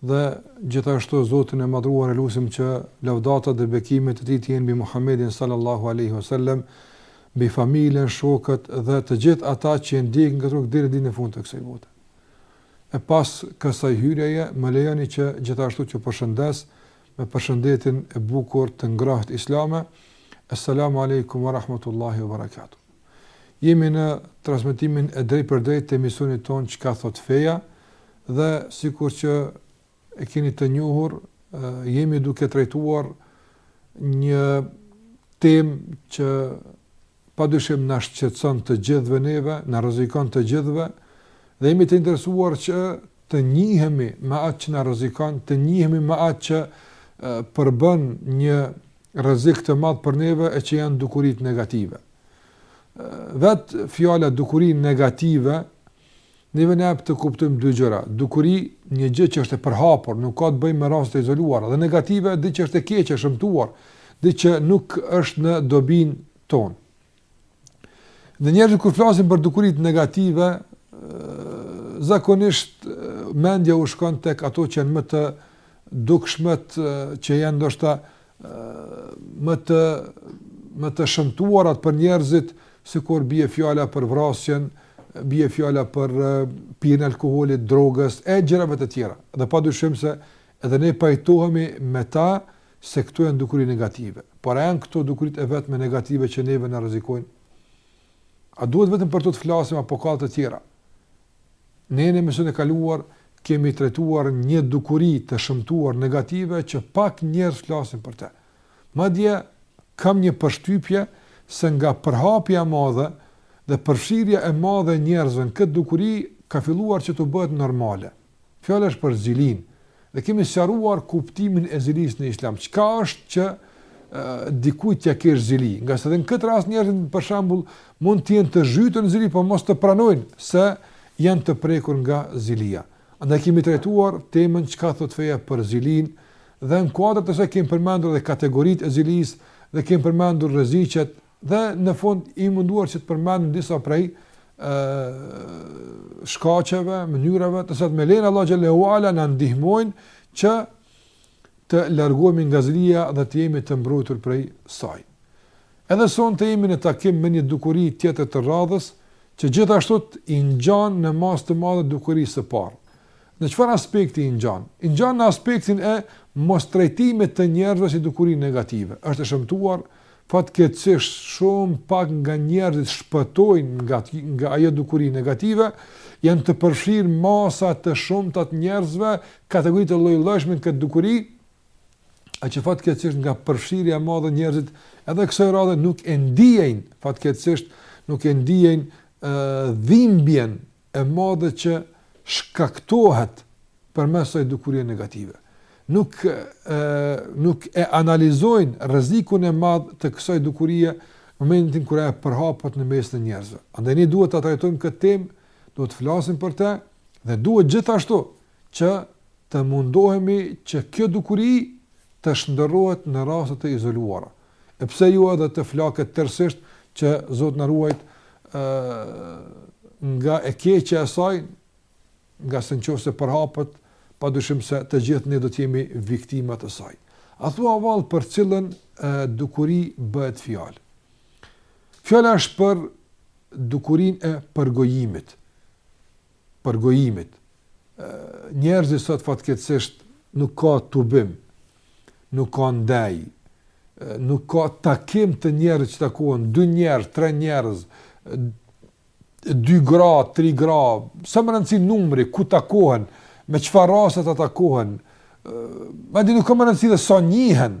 Dhe gjithashtu Zotin e Madhëruar e lusim që lavdata dhe bekimet e Tij të jenë mbi Muhammedin sallallahu alaihi wasallam, mbi familjen, shokët dhe të gjithë ata që e ndjekin këtë rrugë deri në ditën e fundit të kësaj bote. E pas kësaj hyrjeje, më lejoni që gjithashtu t'ju përshëndes me përshëndetjen e bukur të ngrohtë islame. Assalamu alaikum wa rahmatullahi wa barakatuh. Jemi në transmetimin e drejtpërdrejtë të emisionit tonë Çka thotë feja dhe sikur që e keni të njohur, jemi duke trajtuar një temë që padyshim na shqetëson të gjithëve neve, na rrezikon të gjithëve dhe jemi të interesuar që të njihemi me atë që na rrezikon, të njihemi me atë që përbën një rrezik të madh për neve e që janë dukuritë negative. Vet fjala dukuri negative neve na jep të kuptojmë dy gjëra. Dukuri, një gjë që është e përhapur, nuk ka të bëjmë me raste të izoluara, dhe negative, diçka që është e keqe, e shëmtuar, diçka që nuk është në dobinë tonë. Njerëzit kur flasin për dukuritë negative, zakonisht mendja u shkon tek ato që janë më të dukshmet që janë ndoshta më të më të shëmtuarat për njerëzit, sikur bie fjala për vrasjen, bie fjala për pirjen e alkoolit, drogës e gjërave të tjera. Dhe padyshim se edhe ne pajtohemi me ta se këto janë dukuri negative. Por a janë këto dukuritë e vetme negative që neve na rrezikojnë? A duhet vetëm për to të flasim apo ka të tjera? Ne në emisionin e kaluar kemi trajtuar një dukuri të shëmtuar negative që pak njerëz flasin për te. Madje, kam një përshtypje se nga përhapja e madhe dhe përshirja e madhe e njerëzve në këtë dukuri ka filluar që të bëhet normale. Fjala është për zilinë. Dhe kemi sqaruar kuptimin e zilisë në Islam. Çka është që dikujt t'ia kesh zili? Ngase edhe në këtë rast njerëzit për shembull mund të jenë të zhytur në zili, por mos të pranojnë se janë të prekur nga zilia. Andaj kemi trajtuar temën çka thotë feja për zilinë dhe në kuadër të saj kemi përmendur edhe kategoritë e zilisë dhe kemi përmendur rreziqet Dhe në fund jam munduar që të përmend disa prej ë shkaqeve, mënyrave të cilat me lejen e Allahut xhele ue ala na ndihmojnë që të largohemi nga zilia dhe të jemi të mbrojtur prej saj. Edhe sonte jemi në takim me një dukuri tjetër të radhës, që gjithashtu i ngjan në masë të madhe dukurisë së parë. Në çfarë aspekti i ngjan? I ngjan në aspektin e mostrajtimit të njerëzve si dukuri negative. Është e shëmtuar, Fatkeqësisht, shumë pak nga njerëzit shpëtojnë nga nga ajo dukuri negative, janë të përfshirë masa të shumta të njerëzve, kategori të lloj-llojshme në këtë dukuri, e që fatkeqësisht nga përfshirja e madhe njerëzit edhe kësaj radhe nuk e ndiejnë, fatkeqësisht nuk e ndiejnë ë dhimbjen e madhe që shkaktohet përmes kësaj dukurie negative. Nuk e, nuk e analizojnë rrezikun e madh të kësaj dukurie në momentin kur ajo përhapet në mes të njerëzve. Andaj ne duhet ta trajtojmë këtë temë, duhet të flasim për të dhe duhet gjithashtu që të mundohemi që kjo dukuri të shndërrohet në raste të izoluara. E pse jo edhe të flaket tërësisht që Zot na ruaj nga e keqja e saj, ngase në qoftë se përhapet, padyshim se të gjithë ne do të jemi viktimat e saj. A thua vallë për cilën e, dukuri bëhet fjalë? Fjala është për dukurinë e përgojimit. përgojimit. Njerëzit sot fatkeqësisht nuk ka tubim, nuk ka ndejë, nuk ka takim te njerëzit që takohen dy njerëz, tre njerëz, dy gra, tri gra, s'ka rëndësi numri ku takohen, me çfarë rasti takohen, madje nuk ka më rëndësi edhe sa njihen.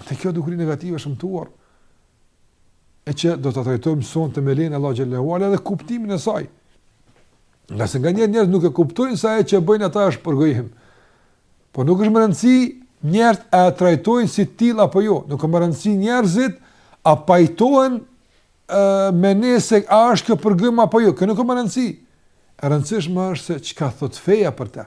Atë kjo dukuri negative e shëmtuar, e që do ta trajtojmë sonte me lejen e Allahut xhele ve ala edhe kuptimin e saj. Ngase nganjëherë njerëzit nuk e kuptojnë se ajo që bëjnë ata është përgojim. Po nuk është me rëndësi njerëzit e trajtojnë si të tillë apo jo. Nuk është me rëndësi njerëzit a pajtohen me ne se a është kjo përgojim apo jo. Kjo nuk është me rëndësi. E rëndësishme është se çka thotë feja për te.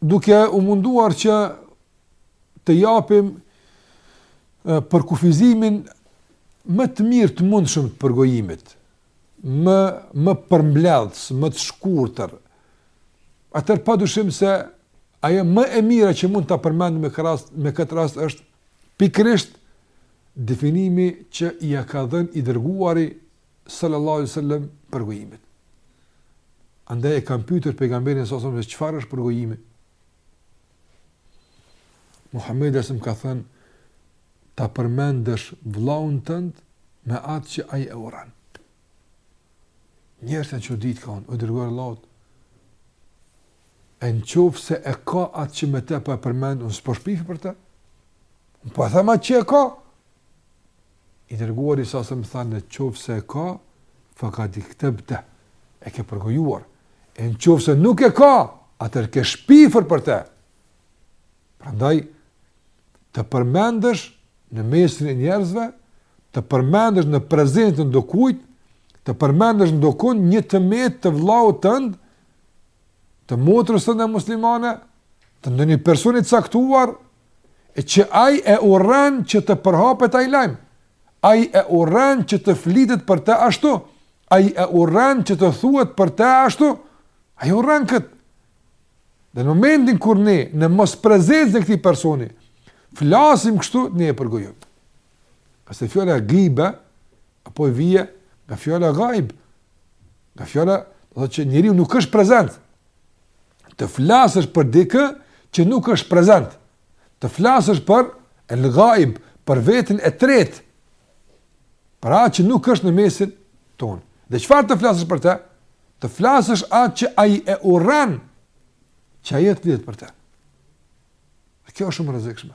duke u munduar që të japim përkufizimin më të mirë të mundshëm të përgojimit, më, më përmbledhës, më të shkurtër, atëherë padyshim se ajo më e mira që mund ta përmendim me, rast, me këtë rast është pikërisht definimi që ia ka dhënë i dërguari sallallahu alaihi wasallam përgojimit. Andaj e kanë pyetur pejgamberin sallallahu alaihi wasallam çfarë është përgojimi. Muhamedi alejhi selam ka thënë ta përmendësh vllaun tënd me atë që ai e urren. Njerëzit të çuditur thanë, o i dërguar i Allahut. E në qoftë se e ka atë që me të po e përmend, unë s'po shpifi për te. Unë po e them atë që e ka. I dërguari s.a.s. tha në qoftë se e ka, faktikisht këtë veti, e ke përgojuar, e në qoftë se nuk e ka, atër ke shpifër për te. Prandaj, të përmendësh në mesin e njerëzve, të përmendësh në prezencë ndokujt, të përmendësh ndokund një të metë të vllaut tënd, të motërës të ndë muslimane, të ndonjë personi të caktuar, e që ai e urren që të përhapet ai lajm, ai e urren që të flitet për të ashtu, ai e urren që të thuhet për të ashtu, ai urren kët. Dhe në momentin kur ne në mosprezencë të këtij personi flasim kështu, ne e përgojojmë. Pse fjala gibe Apo vjen nga fjala ghaib, nga fjala do të thotë që njeriu nuk është prezent. Të flasësh për dikë që nuk është prezent. Të flasësh për el ghaib, për veten e tretë. Për atë që nuk është në mesin ton. Dhe çfarë të flasësh për të? Të flasësh atë që ai e urren që ai të flitet për të. Kjo është shumë e rrezikshme.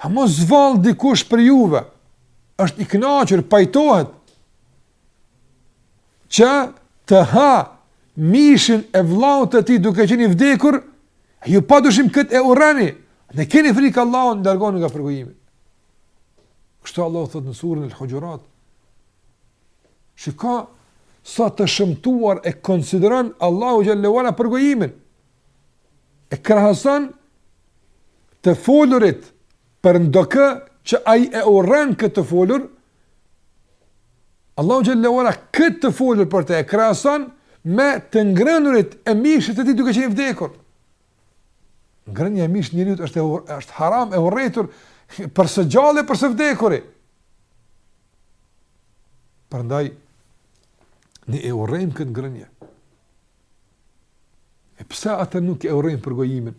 A mos vallë dikush prej juve, është i kënaqur, pajtohet, që të ha mishin e vllaut të tij duke qenë i vdekur, ju pa dyshim këtë e urreni, dhe keni frikë Allahun, largohuni nga përgojimi. Kështu Allahu thotë në surën el Huxhurat, shiko sa të shëmtuar e konsideron Allahu xhelle ve ala përgojimin, e krahason të folurit për ndokë që ai e urren këtë të folur, Allahu xhelle ve ala këtë të folur për të e krahason me të ngrënurit e mishit të tij duke qenë i vdekur. Ngrënia e mishit të njeriut është është haram e urrëtur për së gjalli e për së vdekuri. Prandaj ne e urrejmë këtë ngrënie. E pse atëherë nuk e urrejmë përgojimin?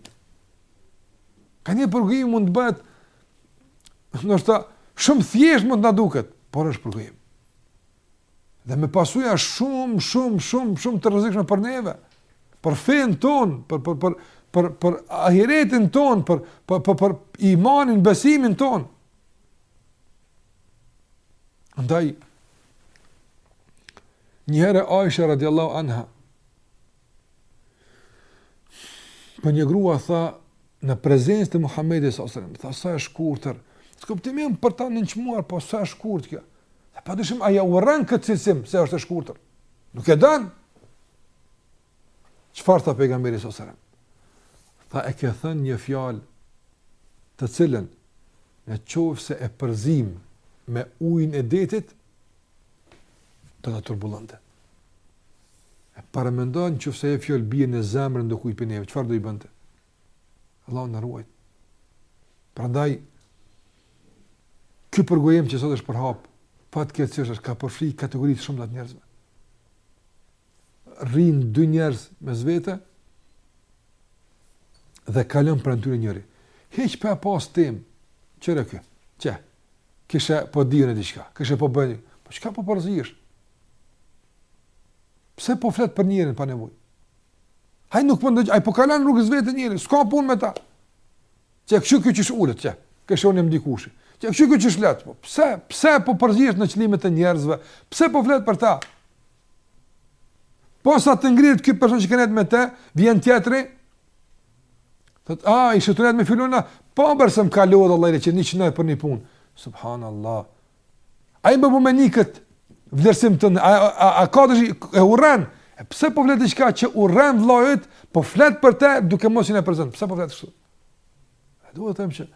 Nganjëherë përgojimi mund të bëhet ndoshta shumë thjesht mund të na duket, por është përgojim. Dhe me pasoja shumë, shumë, shumë, shumë të rrezikshme për neve, për fenë tonë, për, për, për, për, për ahiretin tonë, për, për, për, për imanin, besimin tonë. Andaj, Njëherë Aisha radiallahu anha për një grua tha në prezencë të Muhammedit sallallahu alaihi wasallam, tha sa e shkurtër. S'kuptimin për ta nënçmuar, po sa e shkurt kjo. Dhe pa dyshim ajo urren këtë cilësim se është e shkurtër. Nuk e don. Çfarë tha pejgamberi sa selam? Tha e ke thënë një fjalë të cilën në qoftë se e përziejmë me ujin e detit, do ta turbullonte. E paramendoni në qoftë se ajo fjalë bie në zemrën e dikujt prej neve, çfarë do i bënte? Allahu na ruajt. Prandaj, ky përgojim që sot është përhapë, fatkeqësisht ka përfshi kategori të shumta të njerëzve. rrinë dy njerëz mes vete dhe kalon pranë tyre njëri. Hiç pa pas temë, qe erdh ky. Qe. Kishe po din diçka, kishe po bën. Po çka po përzihesh? Pse po flet për njerin pa nevojë? Ai nuk po ndal, ai po kalon rrugës vet njeri, s'ka punë me ta. Qe kqyr qysh ulet, qe. Kishe unë dikush. Qe kqyr qysh flet. Po pse? Pse po përzihesh në qëllimet e njerëzve? Pse po flet për ta? Posa të ngrihet ky person që ka nejt me te, vjen tjetri, thotë, a, ishe tu nejt me filanin, po bre se më ka lodhë Allah i që një qënoj për një punë. Subhanallah. Ai me bo me ni këtë vlerësim tënd, a, a, a, a ka të shi, e urren, e pse po flet diçka që urren vëllai yt, po flet për te duke mos qenë prezent, pse po flet kështu? E duhet të them që,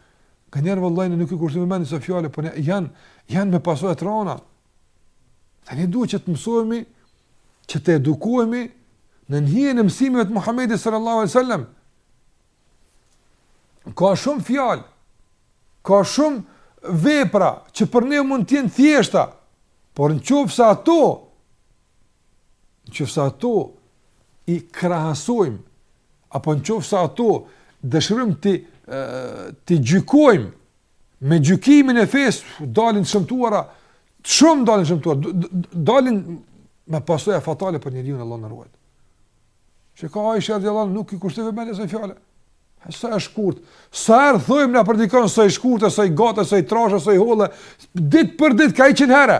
kanjëherë vëllezër nuk i kushtojmë vëmendje asaj fjale, po ne, janë, janë me pasoja të rënda, Dhe ne duhet që të mësohemi, që të edukohemi nën hijen e mësimeve të Muhammedit sallallahu alejhi sallam. Ka shumë fjalë, ka shumë vepra që për ne mund të jenë të thjeshta, por në qoftë se ato, në qoftë se ato i krahasojmë, apo në qoftë se ato dëshirojmë t'i gjykojmë me gjykimin e fesë, dalin të shëmtuara, shumë dalin të shëmtuara, dalin me pasoja fatale për njeriun, Allahu na ruajt. Që ka Aisha radijallahu anha nuk i kushtoi vëmendje asaj fjale. Sa e shkurt, sa herë thojmë na për dikon, sa e shkurt, sa e gatë, sa e trashë, sa e hollë, ditë për ditë ka njëqind herë.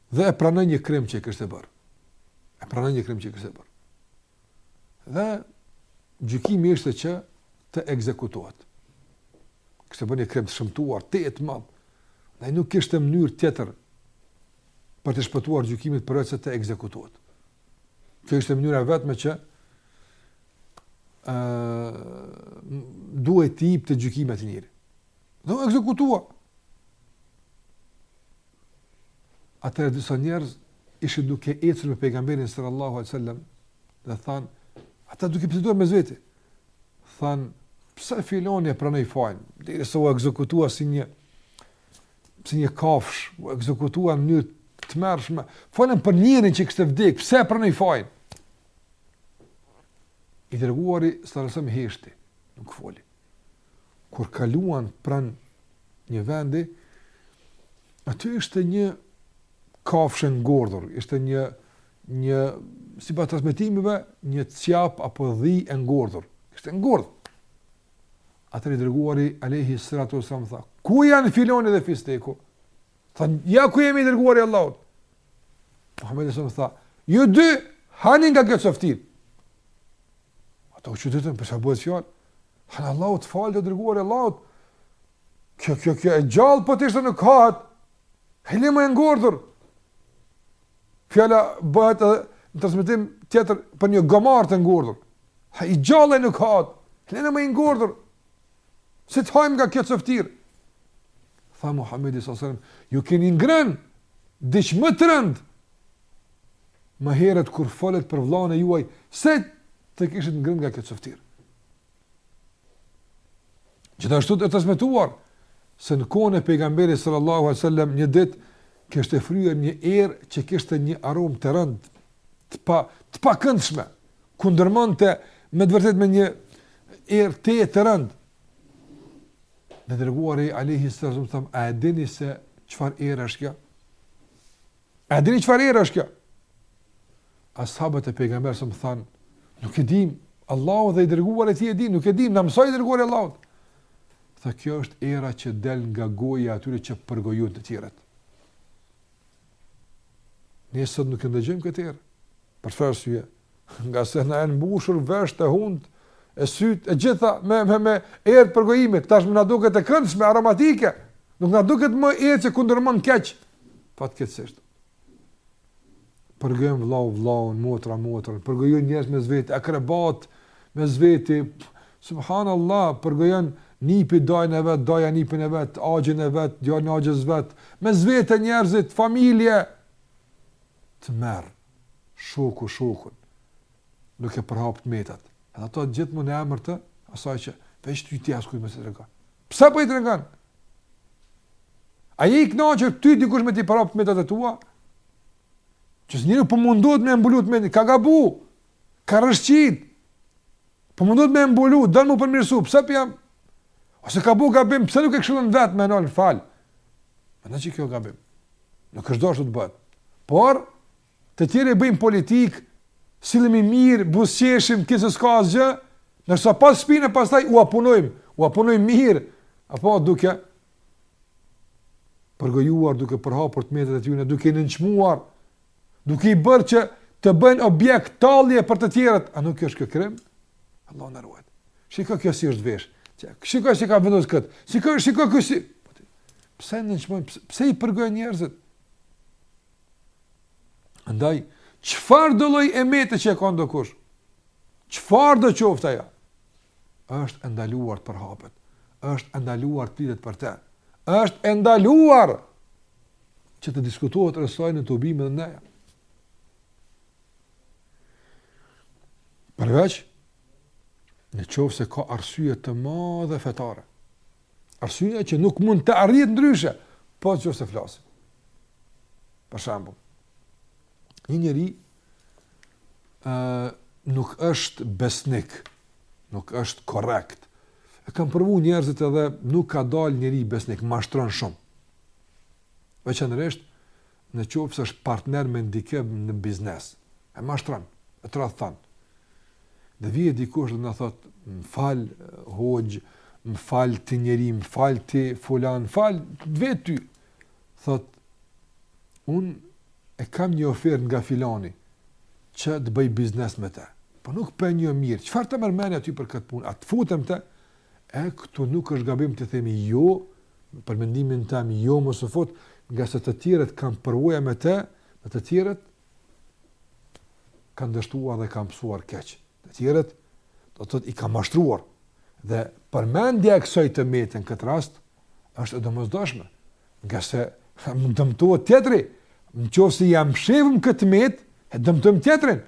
Dhe e pranoi një krim që e kishte bërë. E pranoi një krim që e kishte bërë. Dhe gjykimi ishte që të ekzekutohet. Kishte bërë një krim të shëmtuar, tejet të madh. Dhe nuk kishte mënyrë tjetër për të shpëtuar gjykimit përveçse të ekzekutohet. Kjo ishte mënyra e vetme që ë duhej t'i jepet gjykimi atij njeri. Dhe u ekzekutua. Atëherë disa njerëz ishin duke ecur me pejgamberin sallallahu alaihi wasallam dhe thanë ata duke biseduar mes veti thanë pse filoni e pranoi fajin derisa u ekzekutua si një si një kafshë u ekzekutua në mënyrë të tmerrshme folën për njërin që kishte vdek pse e pranoi fajin i dërguari sallallahu alaihi wasallam heshti nuk foli kur kaluan pranë një vendi, aty ishte një kafshë e ngordhur, ishte një një sipas transmetimeve një cjap apo dhi e ngordhur. Ishte ngordh. Atëherë i dërguari alejhi salatu wasallam tha, ku janë filoni dhe fisteku? Tha, ja ku jemi i dërguar i Allahut. Muhammedi tha, ju dy, hani nga kjo coftirë. Ata u çuditën, për çka bëhet fjalë? Thanë Allahu të faltë i dërguar i Allahut. Kjo, kjo, kjo, e gjallë po të ishte nuk hahet. Hele më e ngordhur. Fjala bëhet edhe në transmetim tjetër për një gomar të ngordhur. Ha, i gjallë e nuk hahet. Hele më i ngordhur. Si të hajmë nga kjo coftirë? Tha Muhammedi s.a.s. Ju keni ngrënë diç më të rëndë, më herët kur folët për vllaun e juaj, se të kishit ngrënë nga kjo coftirë. Gjithashtu është transmetuar, se në kohën e pejgamberit sallallahu a.s. një ditë, kishte fryrë një erë që kishte një aromë të rëndë, të pa, të pakëndshme, kundërmonte me të vërtetë me një erë të të rëndë, Dhe i dërguari alejhi salam tha, a e dini se çfarë ere është kjo? A e dini çfarë ere është kjo? Ashabët e pejgamberit thanë, nuk e dimë, Allahu dhe i dërguari i tij e dinë, nuk e dimë, na mëso i dërguar i Allahut. Tha, kjo është era që del nga goja e atyre që përgojnë të tjerët. Ne sot nuk e ndëgjojmë këtë erë, për çfarë arsye, Ngase na janë mbushur veshët e hundët, e sytë, e gjitha me, me, me erë të përgojimit, tashmë na duket e këndshme, aromatike, nuk na duket më erë që kundërmon keq, fatkeqësisht. Përgojon vllau vllaun, motra motrën, përgojnë njerëzit mes veti, akrabat mes veti, subhanallah, përgojon nipi dajën e vet, daja nipin e vet, axhën e vet, djalin e axhës vet, mes vete njerëzit, familje, tmerr, shoku shokun, duke përhap të metat. Edhe ato gjithmonë në emër të asaj që veç ty ti askujt mos i trego. Pse po i tregon? A je i kënaqur ty dikush me t'i përhap të metat e tua? Që njeri po mundohet me e mbulu të metën, ka gabu, ka rrëshqit, po mundohet me e mbulu, don me u përmirësu, pse po jam, Ose ka bu gabim, pse nuk e këshillon vetë me m'fal, m'fal që kjo gabim. Nuk është dashtë të bëhet. Por, të tjerët i bëjmë politikë, sillemi mirë, buzëqeshim, kinse s'ka asgjë, ndërsa pas shpine, pastaj, ua punojmë, ua punojmë mirë, apo duke i përgojuar, duke përhapur të metat e tyne, duke i nënçmuar, duke i bërë që të bëjnë objekt tallje për të tjerët, a nuk është kjo krim? Allahu na ruajtë. Shiko kjo si është vesh. Shiko si e ka vendosë këtë. Shiko, shiko kjo si... Pse i nënçmojmë, pse, pse i përgojojmë njerëzit? Andaj, çfarëdo lloj e mete që e ka ndokush? Çfarëdo qoftë ajo? është e ndaluar të përhapet, është e ndaluar të flitet për të, është e ndaluar që të diskutohet rreth saj në tubime e ndeja. Përveç në qoftë se ka arsye të madhe fetare. Arsye që nuk mund të arrihet ndryshe, po qe se s'flasim. Për shembull. një njeri ë nuk është besnik, nuk është korrekt. E kanë provu njerëzit edhe nuk ka dalë njeri besnik, mashtron shumë. Veçanërisht në qoftë se është partner me ndokënd në biznes. E mashtron, e tradhton. Dhe vjen dikush dhe na thotë, më fal, hoxhë, më fal ti njeri, më fal ti fulan, më fal, të vet ty. thotë unë e kam një ofertë nga filani që të bëj biznes me të. Po nuk po e njoh mirë. Çfarë ta merr mendja ty për këtë punë? A të futem me të? E këtu nuk është gabim të themi jo për mendimin tem, jo mos u fut, ngase të tjerët kanë përvoja me të, me të tjerët kanë dështuar dhe kanë pësuar keq. Të tjerët do të thotë i ka mashtruar. Dhe përmendja e kësaj të mete në këtë rast është e domosdoshme, ngase dëmtohet tjetri, në qoftë se ia mshefim këtë të metë, e dëmtojmë tjetrin.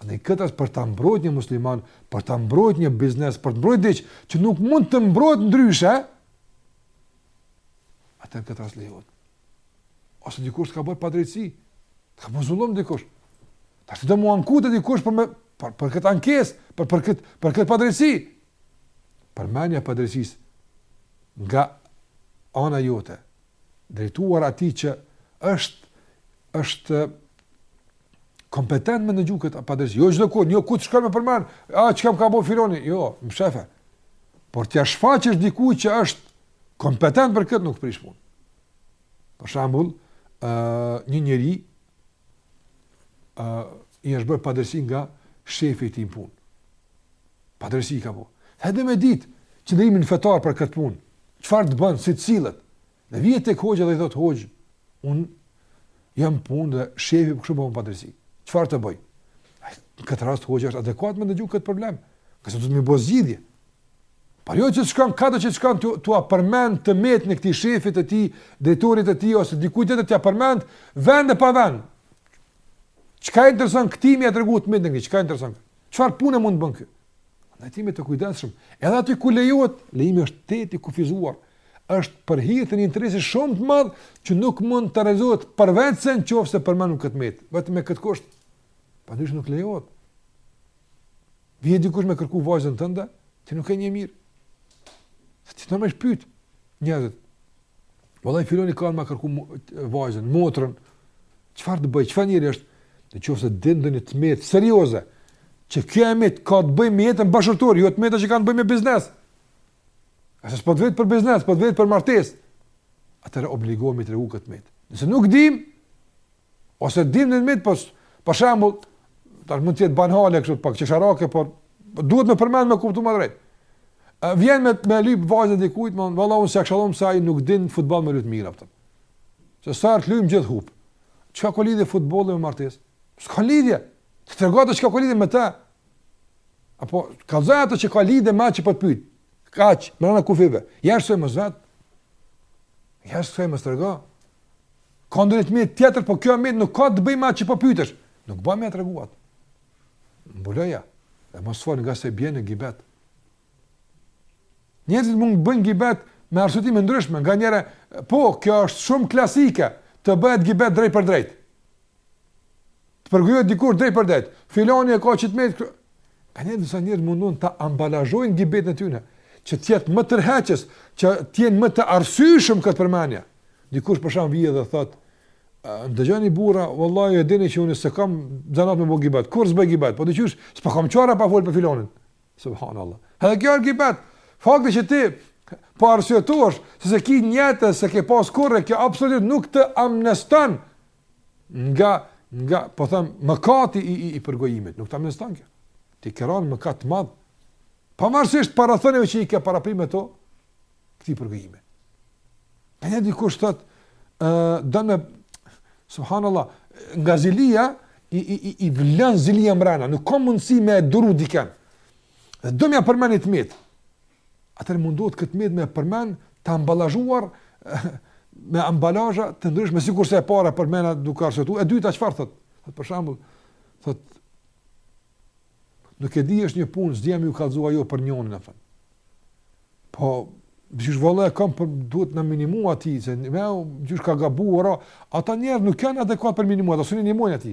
Atëherë në këtë rast për të mbrojt një musliman, për të mbrojt një biznes, për të mbrojt diç, që nuk mund të mbrohet ndryshe, atëherë në këtë rast lejohet. Ose dikush të ka bërë padrejtësi, të ka bo zullum dikush. Tash do me u anku te dikush për, me, për, për këtë ankesë, për, për këtë, për këtë padrejtësi. përmendja e padrejtësisë nga ana jote drejtuar atij që është është kompetent me e ndëgju këtë padrejtësi. Jo çdokund, jo ku të shkon me përmend, a çka m'ka bo filani? Jo, mshefe. Por t'ia shfaqësh dikujt që është kompetent për këtë nuk prish punë. Për shembull, ë uh, një njeri ë i është bërë padrejtësi nga shefi i tij në punë. Padrejtësi ka bo. Dhe do me ditë qëndrimin fetar për këtë punë, çfarë të bën, si të sillet, dhe vjen tek hoxha dhe i thotë hoxhë, unë jam në punë dhe shefi po kështu më bon padrejtësi. Çfarë të bëj? Në këtë rast hoxha është adekuat me ndëgju këtë problem, se do me i bo zgjidhje, Por jo që të shkon, kado që të shkon, t'ia përmend të metën e këtij shefit të tij, drejtorit të tij, ose dikujt t'ia përmend, vend e pa vend. Çka i intereson këtij me ia tregu të metën e këtij, çka i intereson këtij? Çfarë pune mund të bën ky? Ndaj të jemi të kujdesshëm, edhe aty ku lejohet, lejimi është tejet i kufizuar, është për hir të një interesi shumë të madh që nuk mund të realizohet përveç në qoftë se përmend këtë të metë, vetëm me këtë kusht. Përndryshe nuk lejohet. Vjen dikush me kërku vajzën tënde, ti nuk e njeh mirë. Se ti do me pyt njerëzit. Vallahi filani ka me kërku vajzën, motrën, çfarë të bëj, çfarë njeri është, në qoftë se din ndonjë të metë, serioze, që kjo e metë ka të bëjë me jetën bashkëshortore, jo të metë që ka të bëjë me biznes. Ngase s'po të vet për biznes, po të vet për martesë. Atëherë obligohemi me tregu këtë të metë. Nëse nuk dim, Ose dim një të metë, po për shembull, tash mund të jetë banale kështu pak qesharake, por duhet ta përmend me kuptu më drejt. Vjen me me lyp vajzën e dikujt, më vallahi unë s'ta këshilloj se ai nuk din futboll me lujt mirë atë. Se sa të luajmë gjithë hup. Çka ka lidhje futbolli me martesë? S'ka lidhje. Tregoja atë çka ka lidhje me të. Apo kallzoja atë që ka lidhje me atë që po të pyet. Kaq, mrena kufijve. Jashtë më zot. Jashtë mos trego. Ka ndonjë të metë tjetër, po kjo e metë nuk ka të bëjë me atë që po pyetesh. Nuk bën me ia treguar. Mbuloja. E mos fol ngase bjen në gibet. Njerëzit mund të bëjnë gibet me arsye të ndryshme, nganjëherë, po kjo është shumë klasike, të bëhet gibet drejt për drejt. Të përgojohet dikush drejt për drejt. Filani e ka qit të metë. Ama disa njerëz mundohen ta ambalazhojnë gibetin e tyne, që të jetë më tërheqës, që të jenë më të arsyeshëm në këtë përmendje. Dikush për shembull vjen dhe thot, dëgjoni burra, vallahi e dini që unë s'e kam zanat me bo gibet. Kurrë s'bëj gibet, po dëgjo, s'po kam çare pa fol për filanin. Subhanallahu. Edhe kjo është gibet. Fakti që ti po arsyetohesh se s'e ki nijet, s'e ke pas kurrë, kjo absolutisht nuk të amniston nga nga po them mëkati i i, i përgojimit, nuk të amniston kjo. Ti ke rënë në mëkat të madh. Pavarësisht parathënieve që i ke paraprirë ti këtij përgojimi. Në një dikush thot uh, domethënë, subhanallah, nga zilia, i, i, i, i vlon zilia mrena, nuk ka mundësi me e duru diken. Dhe do me ia përmend të metë, Atëherë mundohet këtë t'metë me përmend të ambalazhuar me ambalazha të ndryshme sikurse e para përmenda duke arsyetuar, e dyta çfarë thotë? Thotë për shembull, thotë Nuk e di është një punë, s'di a me ju kallëzu a jo për njënin, afër. Po, gjysmë vëlla e kam, po duhet me ndihmu ati, se me gjithë ka gabu, ora, ata njerëz nuk janë adekuat për me ndihmu, ata s'un e ndihmojnë ati.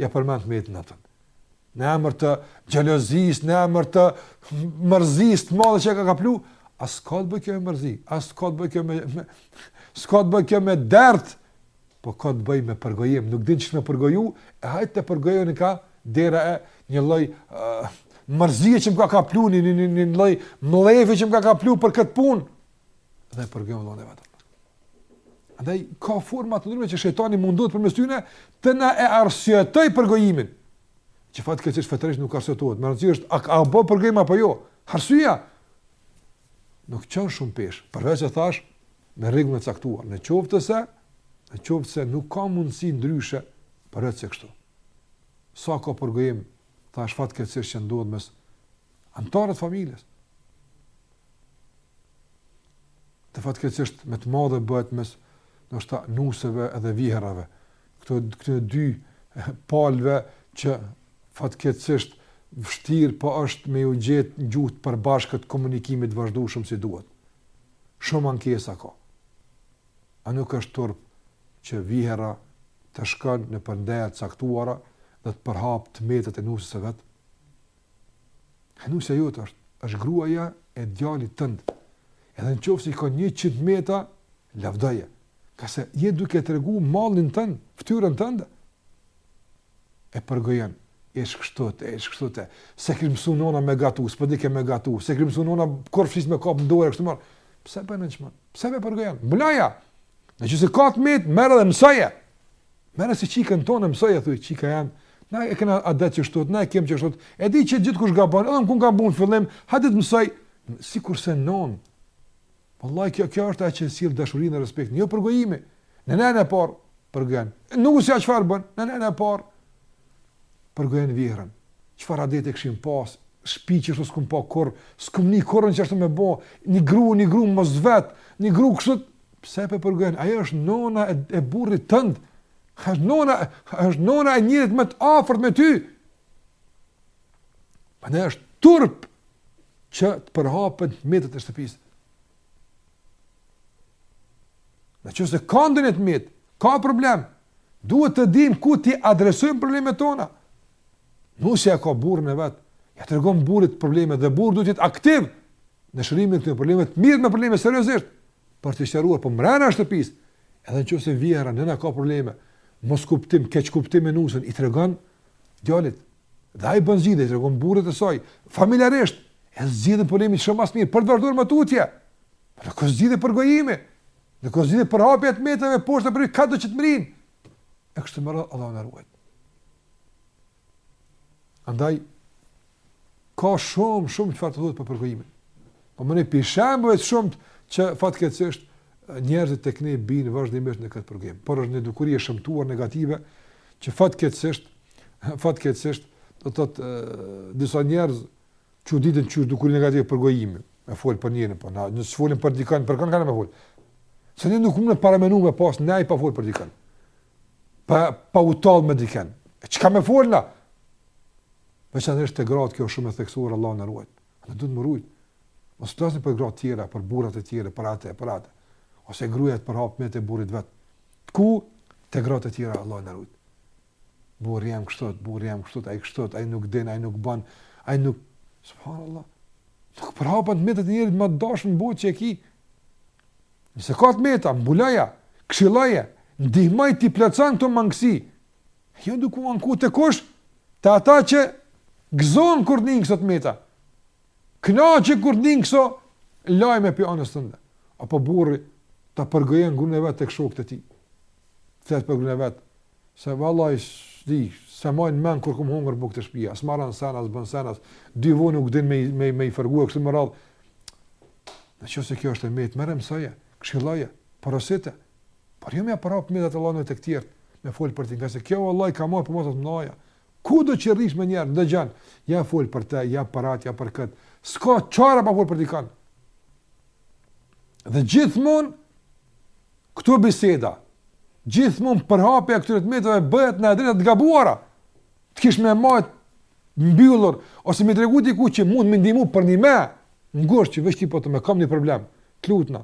Ia përmend t'metën atë. Në emër të xhelozisë, në emër të mërzisë të madhe që e ka kaplu, as ka të bëjë kjo me mërzi, as ka të bëjë kjo me, me s'ka të bëjë kjo me dert, po ka të bëjë me përgojim, nuk din qysh me përgoju, e hajt ta përgojoj ka dera e një lloj uh, mërzie që më ka kaplu, një një një lloj mllefi që më ka kaplu për këtë punë. dhe e përgojon e vetëm. Andaj ka forma të ndryshme që shejtani mundohet përmes tyre të na e arsyetojë përgojimin. Që fatkeqësisht nuk arsyetohet. Me rëndësi është a ka bë përgojim apo jo. Arsyeja nuk çon shumë pesh. Përveç e thash me rregulla të caktuar. Në qoftë se në qoftë se nuk ka mundësi ndryshe për atë kështu. Sa ka përgojim thash fatkeqësisht që ndodh mes Antarëve t'familjes. Dhe fatkeqësisht me të madhe bëhet mes ndoshta nuseve edhe vjehrrave. Këto, këto dy palve që fatkeqësisht vështirë po është me u gjetë një gjuhë të përbashkët e komunikimit t'vazhdueshëm si duhet. Shumë ankesa ka. A nuk është turp që vjehrra të shkon nëpër ndeja të caktuara dhe të përhapë të metat e nuses së vet? E, nusja jote është, është gruaja e djalit tënd. Edhe në qoftë se i ka njëqind t'meta, lavdoje. Se je duke tregu malin tënd, fëtyrën tënd. E përgojon, është kështu, është kështu, e s'e ka mësu nona me gatu, s'po di me me gatu, s'e ka mësu nona kurrë fshisë me kapë në dorë, e kështu me radhë. Pse po e nënçmon? Pse po e përgojon? Mbuloja! Në që se ka të metë, merre dhe mësoje. Merre si çikën tande, mësoje thuj çika jem. Na e kena adet qështu, na e kem qështu. E di që gjithkush gabon, edhe unë kam gabu në fillim, hajde të mësoj sikurse non. Wallahi kjo kjo është ajo që sjell dashurinë dhe respektin, jo përgojimi. Në nënë e parë përgojon. Nusja çfarë bën, në nënë e parë përgojon vjehrrën. Çfarë adete kishin pas, shtëpi që s'kam pa kurr, s'kam ni kurrë që ashtu me bë, një gru, një gru mos vet, një gru kështu Pse po e përgojon? Ajo është nona e, e burrit tënd. Është nona, është nona e njeriut më të afërt me ty. Prandaj është turp që të përhapen t'metat e shtëpisë. Në që se ka ndonjë t'metë, ka problem, duhet të dim ku t'i adresojmë problemet tona. Nusja ka burrin e vet, ia tregon burrit problemet dhe burri duhet të jetë aktiv në shërimin e këtyre problemeve, të merret me problemet seriozisht për të sqaruar po mbrena shtëpisë. Edhe nëse vjehrra nëna ka probleme, moskuptim, keqkuptim me nusën i tregon djalit. Dhe ai bën zgjidhje, i tregon burrit të saj, familjarisht e zgjidhin problemin shumë më mirë për të vazhduar më tutje. Nuk ka zgjidhje përgojimi, nuk ka zgjidhje përhapja e të metave poshtë e përpjetë, kah do që mrrin. E kështu me radhë Allahu na ruajt. Andaj, ka shumë, shumë çfarë të thuhet për përgojimin. Po meqë për shembull të shumtë që fatkeqësisht njerëzit tek ne binë vazhdimisht në këtë përgojim. Por është një dukuri e shëmtuar negative që fatkeqësisht, fatkeqësisht, do të thotë disa njerëz çuditen që është dukuri negative përgojimi, me folë për njerin, po na, nëse s'folim për dikën, për kand kena me folë. Se ne nuk mund e paramenojmë me pasë ndejë pa folë për dikën. pa, pa u tallë me dikën. E çka me folë na? Veçanërisht te gratë kjo shumë e theksuar Allahu na ruajt. Ne duhet me u rujt. Mos flasni për gratë tjera, për burrat e tjerë, për atë e për atë. Ose gruja t'i përhapë të metat e burrit vetë. Ku, te gratë e tjera Allahu na ruajt. Burri jem kështu, burri jem kështu, ai kështu, ai nuk din, ai nuk ban, ai nuk... Subhanallah. Nuk përhapen të metat e njerit më të dashur në botë që e ki. Nëse ka të meta, mbuloja, këshilloje, ndihmoji t'i plotëson këto mangësi. Jo duke u anku te kush, te ata që gëzohen kur të ndijnë këso të meta. Kënaqen kur të ndijnë këso lajme prej anës tënde. Apo burri, ta përgojon gruen e vet tek shokët e tij. Flet për gruen e vet. Se vallahi s'di, s'e maj n'men kur kom hongër bukë te shpia. S'maron sen, as bën sen as. Dy voe nuk din me, me, me i fërgu e kështu me radhë. Në qoftë se kjo është e metë, merre mësoje, këshilloje, porosite. Por jo me ia përhap të metat e veta tek të tjerë, me fol për të, ngase kjo vallahi ka marrë përmasa të mëdha. Kudo që rrish menjëherë, ndëgjon, ja fol për të, ja për atë, ja për kët. S'ka çare pa fol për dikën. Dhe gjithmonë këto biseda, gjithmonë përhapja e këtyre të metave bëhet në adresa të gabuara. Të kish me majt mbyllur ose me tregu dikujt që mund me ndihmu por në mënyrë të ngushtë që vetë ti po të them kam një problem. Të lutna,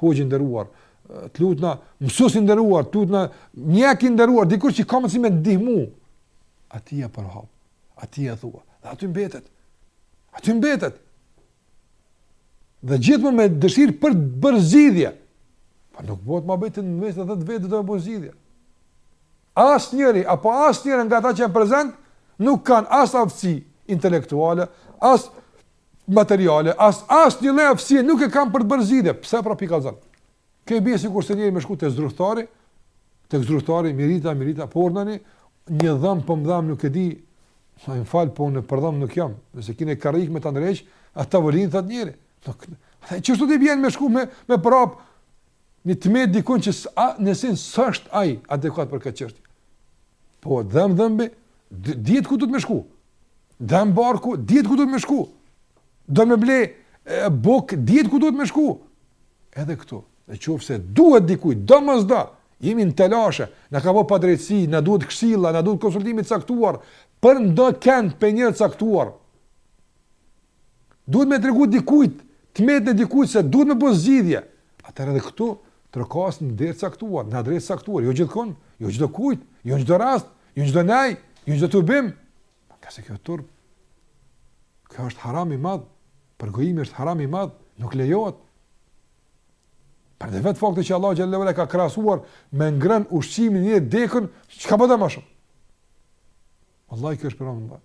hoxhë i nderuar, të lutna, mësues i nderuar, të lutna, mjek i nderuar, dikujt që ka mundësi me ndihmu. Atij ia përhap. Atij ia thua. Dhe aty mbetet. Aty mbetet. Dhe gjithmonë me dëshirë për të bërë zgjidhje. Po nuk bëhet me bë në mes të 10 vetëve do të bëj zgjidhje. Asnjëri apo asnjëra nga ata që janë prezent nuk kanë as aftësi intelektuale, as materiale, as asnjë lloj aftësie nuk e kanë për të bërë zgjidhje. Pse pra po i kallzon? Kjo bie sikurse njëri me shku te zdrukthtari, te zdrukthtari mirëdita, mirëdita po m'dhemb një dhëmb po m'dhemb nuk e di. Zotni m'fal po unë për dhëmbë nuk jam. Nëse ki naj karrige me ta ndreq, a tavolinë thot njëri. Nuk. Ai qeshtu të bjen me shku me me pa Një të metë dikujt që a nëse s'është ai adekuat për këtë çështje. Po dhemb dhëmbi, dihet ku duhet me shku. Dhemb barku, dihet ku duhet me shku. Do me ble bukë, dihet ku duhet me shku. Edhe këtu, në qoftë se duhet dikujt, domosdo, jemi në telashe, na ka bo padrejtësi, na duhet këshilla, na duhet konsultim i caktuar për ndokënd për njeri të caktuar. Duhet me tregu dikujt, të metën e dikujt se duhet me bo zgjidhje. Atëherë edhe këtu, trokas në derë të caktuar, në adresë të caktuar, jo gjithkund, jo çdokujt, jo çdo rast, jo çdo ndejë, jo çdo tubim. Ngase kjo turp. Kjo është haram i madh, përgojimi është haram i madh, nuk lejohet. Por edhe vetë fakti që Allahu xhelle ve ala e ka krahasuar me ngrën ushqimi një të vdekuri, çka me thanë ma shumë? Vallahi kjo është për me menda.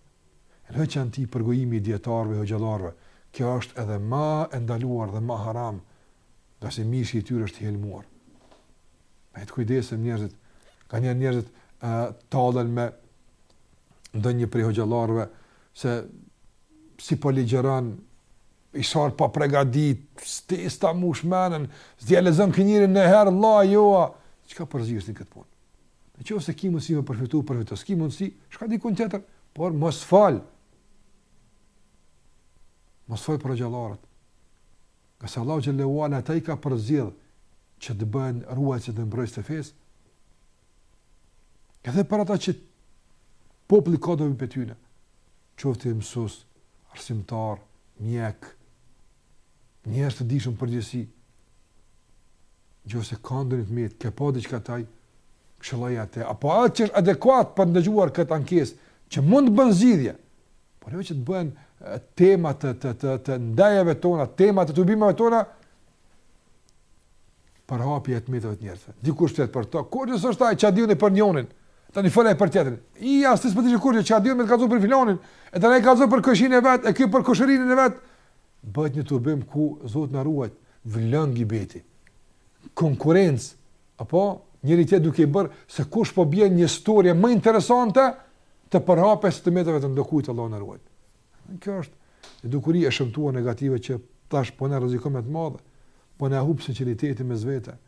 Në veçanti përgojimi i dijetarëve, hoxhallarëve, kjo është edhe ma e ndaluar dhe ma haram, ngase mishi i tyre është i helmuar. Le të kujdesen njerëzit, ka njëherë njerëzit e, tallen me ndonjë prej hoxhallarëve, se si po ligjëron, i ka ardhë pa përgatit, s'di s'ta mush menen, s'di e lëshon njëri nëherë, la, joa, çka përzihesh në këtë punë? Në qoftë se ki mundësi me përfitu, përfitu, s'ki mundësi, shko dikun tjetër, por mos fol, mos fol për hoxhallarët, ngase Allahu xhelle ve ala ata i ka përzgjedh që të bëhen ruajtës dhe mbrojtës të fesë, edhe për ata që populli ka dobi prej tyne, qoftë mësues, arsimtar, mjek, Njerëz të dijshëm përgjithësi, nëse kanë ndonjë të metë, ke pa diçka te ai, këshilloje atë. Apo atë që është adekuat për të dëgjuar këtë ankesë, që mund të bën zgjidhje. Por jo që të bëhen tema të të të të ndejave tona, tema të tubimeve tona për hapje të metave të njerëzve. Dikush flet për to, kur është ai çka di unë për njonin, tani fol ai për tjetrin. Hajt ti s'po di kur çka di unë me të kallzu për filanin, e tani kallzon për kojshinë e vet, e ky për kushërinën e vet. bëhet një tubim ku Zoti na ruajt, vlon gibeti. Konkurrencë, apo njëri-tjetrit duke i bërë se kush po bjen një storie më interesante të përhapjes të metave të ndokujt Allahu na ruajt. Kjo është dukuri e shëmtuar negative që tash po na rrezikon me të madhe, po na humb sinqeritetin mes vete.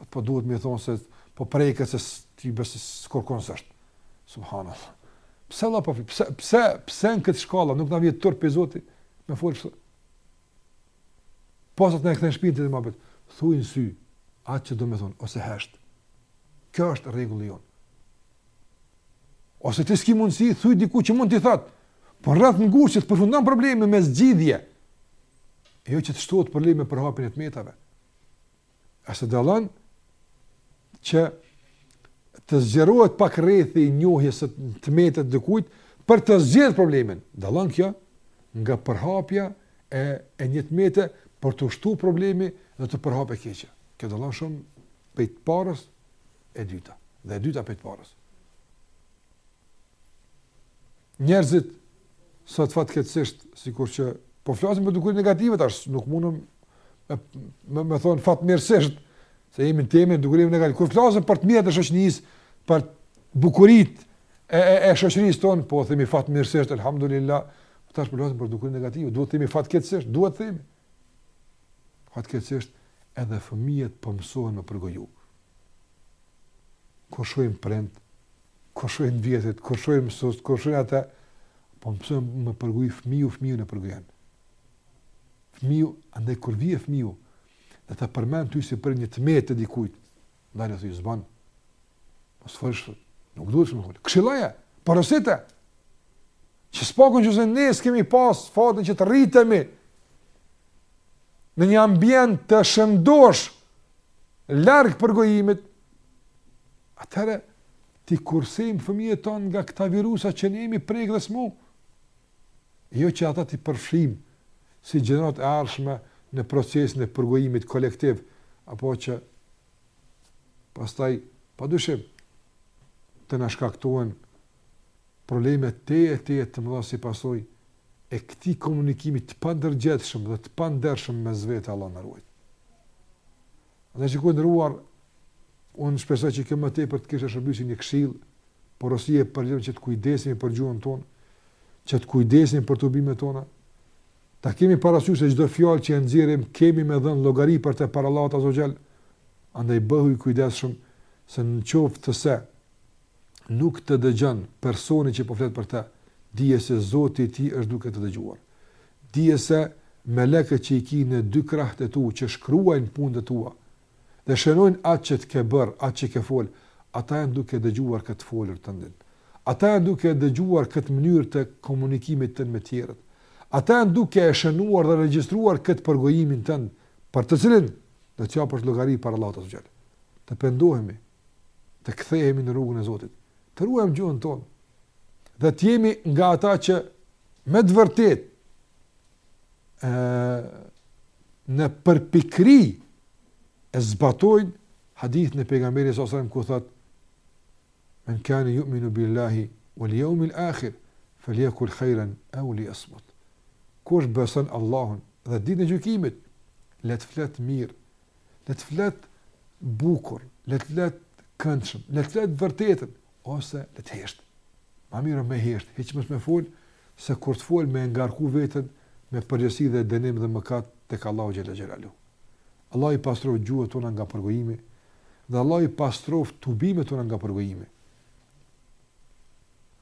Atë po duhet me thonë se po prekesh se ti besi s'kurkon s'është. Subhanallah. Pse Allah po pse, pse, pse në këtë shkallë nuk na vjen turp prej Zotit me folë që pasi të na e kthen shpinën të të mabet, thuj në sy, atë që do me thënë, ose heshtë. Kjo është rregulli jonë. Ose ti s'ki mundësi, thuj diku që mund t'i thotë, por rreth i ngushtë që të përfundon problemi me zgjidhje, e jo që të shtohet problemi me përhapjen e të metave. Se dallon që të zgjerohet pak rrethi i njohjes së të metës dikujt, për të zgjidh problemin. Dallon kjo nga përhapja e, e një të metë për t'u shtu problemi dhe të përhapet e keqja. Kjo dallon shumë prej të parës e dyta, dhe e dyta prej të parës. Njerëzit, sot fatkeqësisht, sikur që, po flasim për dukurit negative, tash nuk mundem me, me, me thënë fatmirësisht, se jemi në temën e dukurive negative. Kur flasim për të mirat e shoqnisë, për bukuritë e, e, e shoqnisë tonë, po themi fatmirësisht, elhamdulillah, tash po flasim për dukuritë negative, duhet themi fatkeqësisht, duhet themi. Fatkeqësisht edhe fëmijët po mësohen me përgoju. Kur shohin prindët, kur shohin vjetrit, kur shohin mësues, kur shohin ata, po mësohen me përgoju fëmiu, fëmiu e përgojon. Fëmiu, andaj kur vjen fëmiu, dhe ta përmend ty si prind një të metë të dikujt, Ndale, thuj s'ban. Mos fol kështu. Nuk duhet të folësh. Këshilloje, porosite. Që së paku nëqoftëse ne s'kemi pas fatin që të rritemi në një ambient të shëndoshë larg përgojimit, atëherë t'i kursejmë fëmijët tanë nga këta virusa që ne jemi prek dhe smu. jo që ata t'i përfshijmë si gjeneratë e ardhshme në procesin e përgojimit kolektiv, apo që pastaj, pa dyshim, të na shkaktohen probleme tejet, tejet të mëdha si pasojë e këtij komunikimi të pandërgjegjshëm dhe të pandershëm mes vete, Allahu na ruajt. Shikues të nderuar, unë shpresoj që kjo më tepër të ketë shërby si një këshillë, porosi e përgjithshme që të kujdesemi për gjuhën tonë, që të kujdesemi për tubimet tona, ta kemi parasysh se çdo fjalë që e nxjerrim, kemi me dhënë llogari për të para Allahut azze ue xhel, andaj bëhu i kujdesshëm se në qoftë se nuk të dëgjon personi që po flet për te, dije se Zoti i tij është duke të dëgjuar. Dije se melekët që i ki në dy krahët e tu, që shkruajnë punët e tua, dhe shënojnë atë që të ke bërë, atë që ke folë, ata janë duke e dëgjuar këtë të folur tëndin. Ata janë duke dëgjuar këtë mënyrë të komunikimit tënd me të tjerët. Ata janë duke e shënuar dhe regjistruar këtë përgojimin tënd, për të cilin do të japësh llogari para Allahut azze ue xhel. Të pendohemi, të kthehemi në rrugën e Zotit, të ruajmë gjuhën tonë dhe të jemi nga ata që Me të vërtet, e, në përpikëri e zbatojnë hadithin e pejgamberit s.a.s. ku thot men kane ju'minu billahi uel jeumil akhir fel jekul khejren eu li jesmut kush beson Allahun dhe ditën e gjykimit le të flet mirë le të flet bukur, le të flet këndshëm, le të flet të vërtetën ose le të hesht. Ma mirë me hesht, hiç mos me fol se kur të fol me e ngarku veten me përgjegjësi dhe dënim dhe mëkat tek Allahu xhele xhelaluhu. Allahu i pastroftë gjuhët tona nga përgojimi dhe Allahu i pastroftë tubimet tona nga përgojimi.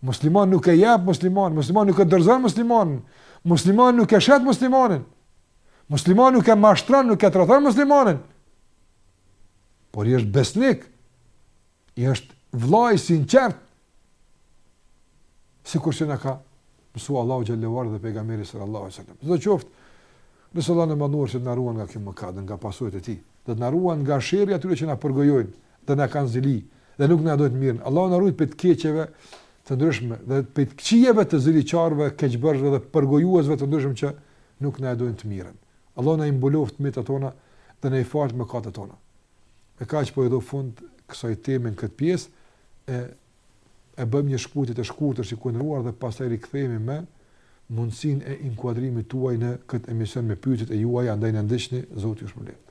Muslimani nuk e jep muslimanin, muslimani nuk e dorëzon muslimanin, muslimani nuk e shet muslimanin. Muslimani nuk e mashtron, nuk e tradhton muslimanin. Por i është besnik. I është vëlla i sinqertë. Sikur që na ka mësuar Allahu xhele ue ala dhe pejgamberi sallallahu alaihi wasallam. E lusim Allahun e madhëruar që të na ruan nga ky mëkat, nga pasojat e tij, dhe të na ruan nga sherri i atyre që na përgojojnë, dhe na kanë zili dhe nuk na e dojnë të mirën. Allahu na rujt prej të keqeve të ndryshme dhe prej të këqijave të ziliqarëve, keqbërësve dhe përgojuesve të ndryshëm që nuk na e dojnë të mirën. Allahu na i mbuloftë metat tona dhe na i faltë mëkatet tona. Me kaq po i vë fund kësaj teme në këtë pjesë e e bëjmë një shkëputje të shkurtër shikues të nderuar dhe pastaj rikthehemi me mundësinë e inkuadrimit tuaj në këtë emision me pyetjet e juaja, andaj na ndiqni, Zoti ju shpërbleftë.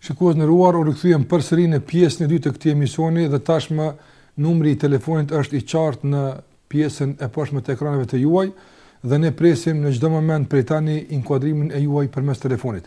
Shikues të nderuar, u rikthyem përsëri në pjesën e dytë të këtij emisioni dhe tashmë numri i telefonit është i qartë në pjesën e poshtme të ekraneve të juaj dhe ne presim në çdo moment prej tani inkuadrimin e juaj përmes telefonit.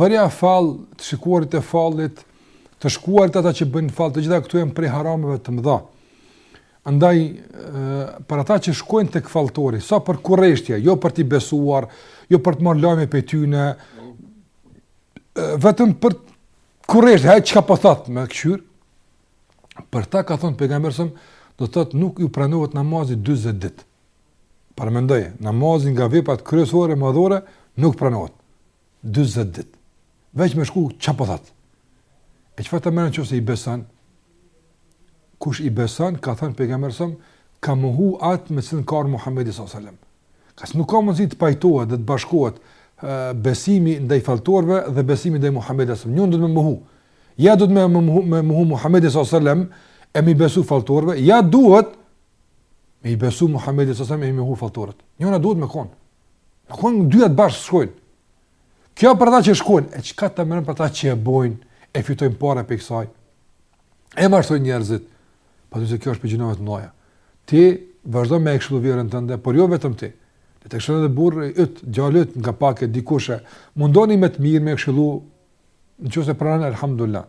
bërja fall, të shikuarit e fallit, të shkuarit te ata që bëjnë fall, të gjitha këto janë prej harameve të mëdha. Andaj, për ata që shkojnë tek falltori, sa për kureshtje, jo për t'i besuar, jo për të marrë lajme prej tyne, vetëm për kureshtje, hajt çka po thotë po me këqyrë, për ta ka thonë pejgamberi s.a.s., do të thotë nuk ju pranohet namazi 40 ditë. Paramendo, namazi nga veprat kryesore madhore nuk pranohet. 40 ditë. Veç me shku çfarë po thot. E çka të mendon nëse i beson? Kush i beson, ka thënë pejgamberi a.s., ka mohu atë me cilën ka ardh Muhamedi sallallahu alajhi wasallam. Se nuk ka mundësi të pajtohet dhe të bashkohet besimi ndaj falltorëve dhe besimi ndaj Muhamedit sallallahu alajhi wasallam. Njona duhet me u mohu. Ja duhet me mohu Muhamedin sallallahu alajhi wasallam e me i besu falltorëve. Ja duhet Me i besu Muhammedin së sëmë e me hu fatorët. Njona duhet me konë. Me konë dyjat bashkë s'shkojnë. Kjo për ta që shkojnë. E çka të mendon për ta që e bojnë, e fitojnë pare prej kësaj. E mashtrojnë njerëzit. Patjetër se kjo është prej gjynaheve të mëdhaja. Ti vazhdo me e këshillu vjehrrën tënde, por jo vetëm ti. Le ta këshillon edhe burri yt, djali, nga pak, dikush. Mundohuni me të mirë, me e këshillu, në qoftë se pranon, alhamdulillah.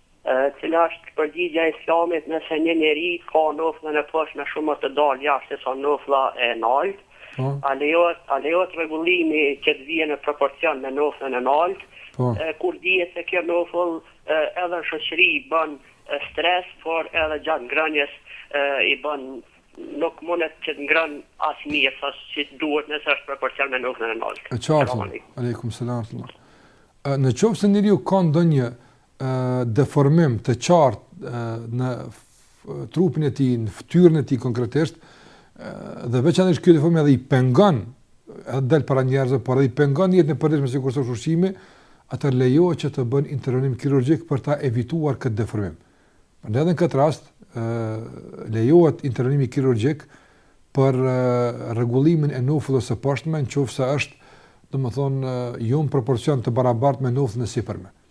Cila është përgjigja e Islamit nëse një njeri ka nofullën e poshtme shumë më të dalë jashtë se sa nofulla e naltë? A lejohet a lejohet rregullimi që të vijë në proporcion me nofullën e naltë? Kur dihet se kjo nofull edhe në shoqëri bën stres, por edhe gjatë ngrënies i bën nuk mundet që të ngrën as mirë sa si duhet nëse është proporcion me nofullën e naltë. Selam alejkum. Në qoftë se njeriu ka ndonjë deformim të qartë në trupin e tij, në fytyrën e tij konkretisht, dhe veçanërisht ky deformim edhe i pengon edhe del para njerëzve, por edhe i pengon jetën e përditshme sikur është ushqimi, atëherë lejohet që të bën intervenim kirurgjik për ta evituar këtë deformim. Pra edhe në këtë rast, lejohet intervenimi kirurgjik për rregullimin e nofullës së poshtme, në qoftë se është, domethënë, jo në proporcion të barabartë me nofullën e sipërme.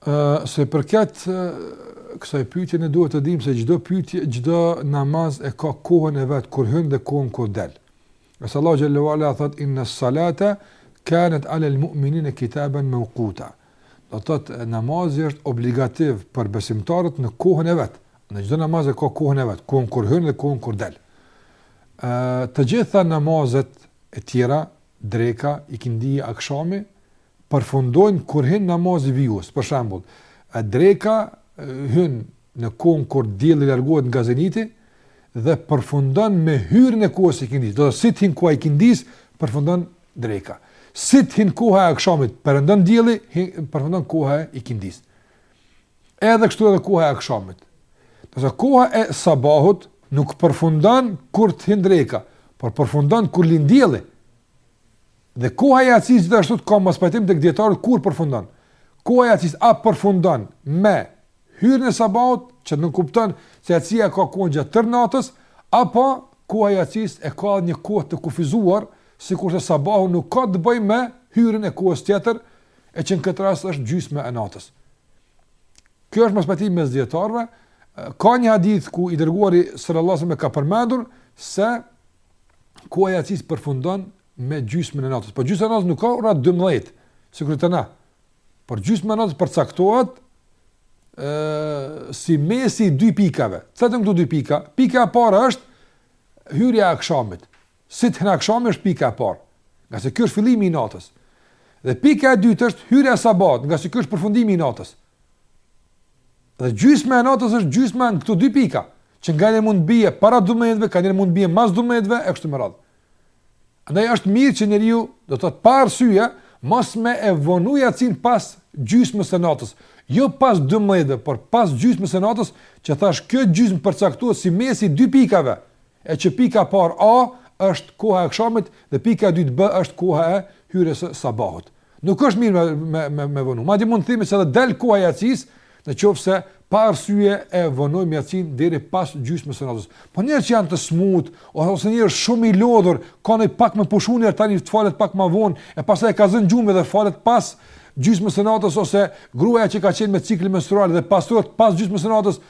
Sa i përket kësaj pyetje ne duhet të dimë se çdo pyetje, çdo namaz e ka kohën e vet kur hyn dhe kohën kur del. Ngase Allahu teala thot inna salata kanat ala al-mu'minina kitaban mawquta. Do të thot namazi është obligativ për besimtarët në kohën e vet. Dmth çdo namaz e ka kohën e vet, kohën kur hyn dhe kohën kur del. Ë të gjitha namazet e tjera dreka, ikindija, akshami, përfundojnë kur hin namazi vijues, për shembull, dreka hyn në kohën kur dielli largohet nga zeniti dhe përfundon me hyrjen e kohës së ikindis. Do të thotë si të hin koha e ikindis, përfundon dreka. Si të hin koha e akshamit, perëndon dielli, përfundon koha e ikindis. Edhe kështu edhe koha e akshamit. Nëse koha e sabahut nuk përfundon kur të hin dreka, por përfundon kur lind dielli. Dhe koha e jacisë gjithashtu ka mospajtim tek dijetarët kur përfundon. Koha e jacisë a përfundon me hyrjen e sabahut, që nënkupton se jacia ka kohë gjatë tërë natës, apo koha e jacisë e ka një kohë të kufizuar, sikurse sabahu nuk ka të bëjë me hyrjen e kohës tjetër, e që në këtë rast është gjysme e natës. Kjo është mospajtim mes dijetarëve, ka një hadith ku i dërguari sallallahu alajhi wasallam ka përmendur se koha e jacisë përfundon me gjysmën e natës. Po gjysma e natës nuk a ora 12, sikur te na. Por gjysma e natës përcaktohet ë si mesi i dy pikave. Cilat këto dy pika? Pika e parë është hyrja e akshamit. Si të hin akshami është pika e parë, ngase ky është fillimi i natës. Dhe pika e dytë është hyrja e sabahut, ngase ky është përfundimi i natës. Dhe gjysma e natës është gjysma ndër këto dy pika, që nganjëherë mund të bie para 12-ve, nganjëherë mund të bie mas 12-ve e kështu me radhë. Andaj është mirë që njeriu do të thotë pa arsye mos me e vonu jacinë pas gjysmës së natës. Jo pas 12-ve, por pas gjysmës së natës, që thashë kjo gjysmë përcaktohet si mesi dy pikave, E që pika e parë A është koha e akshamit dhe pika e dytë B është koha e hyrjes së sabahut. Nuk është mirë me me me, me vonu. Madje mund të themi se edhe del koha e jacisë, në qoftë se pa arsye e vonojmë jacinë deri pas gjysmës së natës. Po njerëz që janë të smutë, ose njeri është shumë i lodhur, ka ra pak me pushu tani të falet pak më vonë, e pastaj e ka zënë gjumi dhe falet pas gjysmës së natës ose gruaja që ka qenë me cikël menstrual dhe pastrohet pas gjysmës së natës,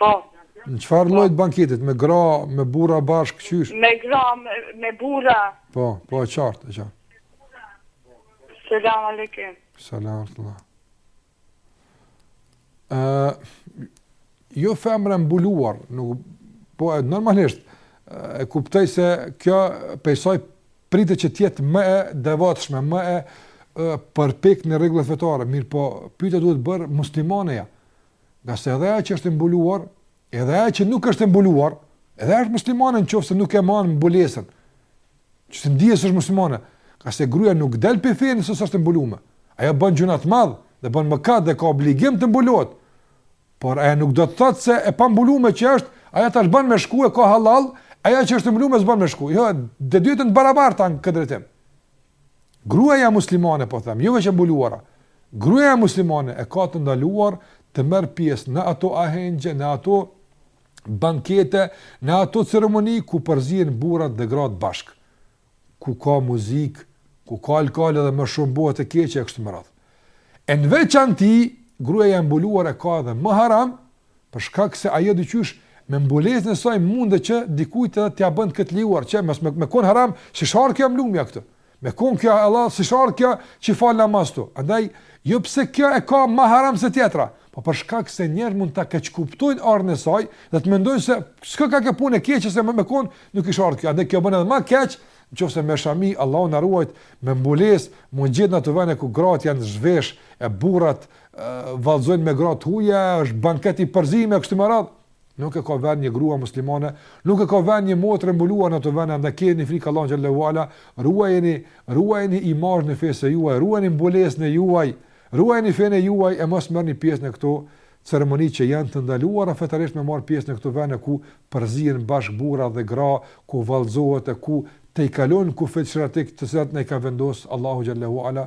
Po. Në çfarë lloj të banketit, me gra, me burra bashkë, qysh? Me gra, me, me burra. Po, po, e qartë, e qartë. Selam aleikum. Selam aleikum. Ë jo femra e mbuluar, nuk po e normalisht e kuptoj se kjo pej saj pritet që të jetë më e devotshme, më e përpiktë në rregullat fetare, mirëpo pyetja duhet bërë muslimanja. Ngase edhe ajo që është e mbuluar, edhe ajo që nuk është e mbuluar, edhe ajo është muslimane në qoftë se nuk e mohon mbulesën. Qëse ndihet është muslimane. Ngase gruja nuk del pej feje nëse s'është e mbulume. Ajo bën gjynah të madh dhe bën mëkat dhe ka obligim të mbulohet. Por ajo nuk do të thotë se e pambulume që është, ajo tash bën me shku e ka halal, ajo që është e mbulume s'bën me shku. Jo, të dyja janë të barabarta në këtë drejtim. Gruaja muslimane po them, jo veç e mbuluara. Gruaja muslimane e ka të ndaluar të marrë pjesë në ato ahengje, në ato bankete, në ato ceremoni ku përzihen burrat dhe gratë bashkë, ku ka muzikë, ku ka alkool dhe më shumë bëhet e keqja e kështu me radhë. E në veçanti, gruaja e mbuluar e ka edhe më haram për shkak se ajo disi qysh me mbulesën e saj mundet që dikujt edhe t'ia bën këtë lejuar, që me, me kon haram, s'ish ardh kjo e mlumja këtu. Me kon kjo, vallah, s'ish ardh kjo që fal namaz këtu. Andaj jo pse kjo e ka më haram se tjetra, po për shkak se njerëzit mund ta keqkuptojnë ardhmën e saj dhe të mendojnë se s'koka kjo punë e keqe se me, me kon nuk ish ardh kjo. Andaj kjo bën edhe më keq, nëse me shami Allahu na ruajt me mbulesë, u gjet në ato vende ku gratë janë zhvesh e burrat vallëzojnë me gra të huaja, është banket i përzim e kështu me radhë. Nuk e ka vendin një grua muslimane, nuk e ka vendin një motër e mbuluar në ato vende, andaj keni frikë Allahun xhelle ue ala, ruajeni, ruajeni imazhin e fesë suaj, ruajeni mbulesën e juaj, ruajeni fenë e juaj e mos merrni pjesë në këto ceremoni që janë të ndaluara fetarisht me marr pjesë në këto vende ku përzihen bashkë burra dhe gra, ku vallëzohet e ku tejkalohen kufijtë sheriatik të cilat na i ka vendos Allahu xhelle ue ala.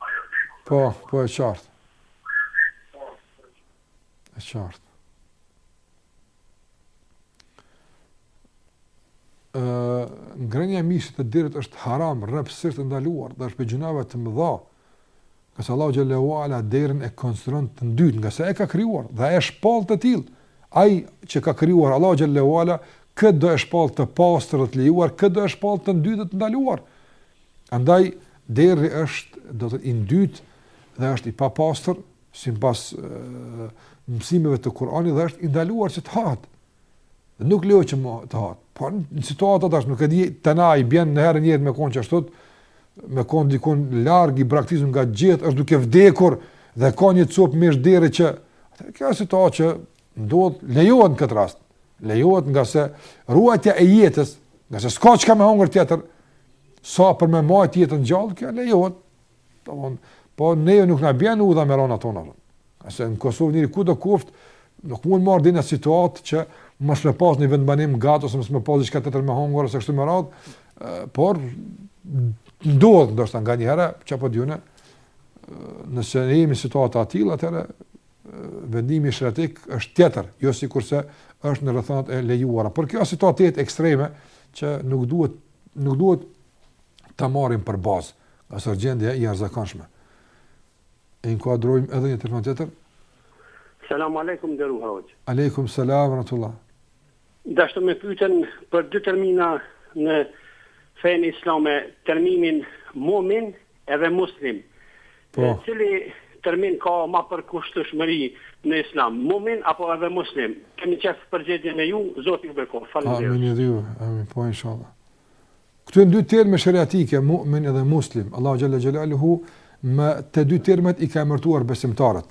A jam i sigurt? Po, po e qartë. A jam i sigurt? E qartë. Ngrënia e mishit të derrit është haram, rreptësisht e ndaluar, dhe është prej gjynaheve të mëdha, ngase Allahu xhelle ue ala derrin e konsideron të ndytë, ngase e ka krijuar, dhe e shpall të tillë, ai që ka krijuar Allahu xhelle ue ala, kë të dojë e shpall të pastër dhe të lejuar, kë të dojë e shpall të ndytë dhe të ndaluar, Andaj derri është domethënë i ndytë dhe është i papastër sipas mësimeve të Kuranit dhe është i ndaluar që të hahet. Nuk lejohet që të hahet. Po në situatë tash nuk e di të na bjen ndonjëherë njeri me kon që ashtu me kon dikun larg i braktisun nga të gjithë është duke vdekur dhe ka një copë mish derri që kjo është situatë që Ndodh, lejohet në këtë rast. Lejohet ngase ruajtja e jetës, nëse s'ka çka me hongër tjetër, sa për me majt jetën gjallë, kjo lejohet. Domthon, po ne jo nuk na bjen udha në rrethanat tona. Ngase në Kosovë njeri kudo koftë, nuk mund me ardh në situatë që mos me pas një vendbanim ngat ose mos me pas diçka tjetër me hongër ose kështu me radhë, por ndodh ndoshta nganjëherë ça po di unë nëse ne jemi në situata të tilla atëherë vendimi sheriatik është tjetër, jo sikurse është në rrethanat e lejuara. Por kjo është situatë ekstreme që nuk duhet, nuk duhet ta marrim për bazë, ngase është gjendje e jashtëzakonshme. E inkuadrojmë edhe një telefon tjetër? Selam alejkum, i nderum hoxhë. Alejkum selam, rahmetullah. Dashta me pyet për dy termina në fenë islame, terminin mu'min edhe muslim. Po. Cili termin ka ma përkushtueshmëri në islam, mu'min apo edhe muslim? Kemi qef përgjigjen e juj, Zoti ju bekoftë. Faleminderit. Amin edhe juve. Amin. Po inshallah. Këtu janë dy terme sheriatike, mu'min edhe muslim. Allahu xhel-le xhelaluhu me te dy termet i ka emërtuar besimtarët.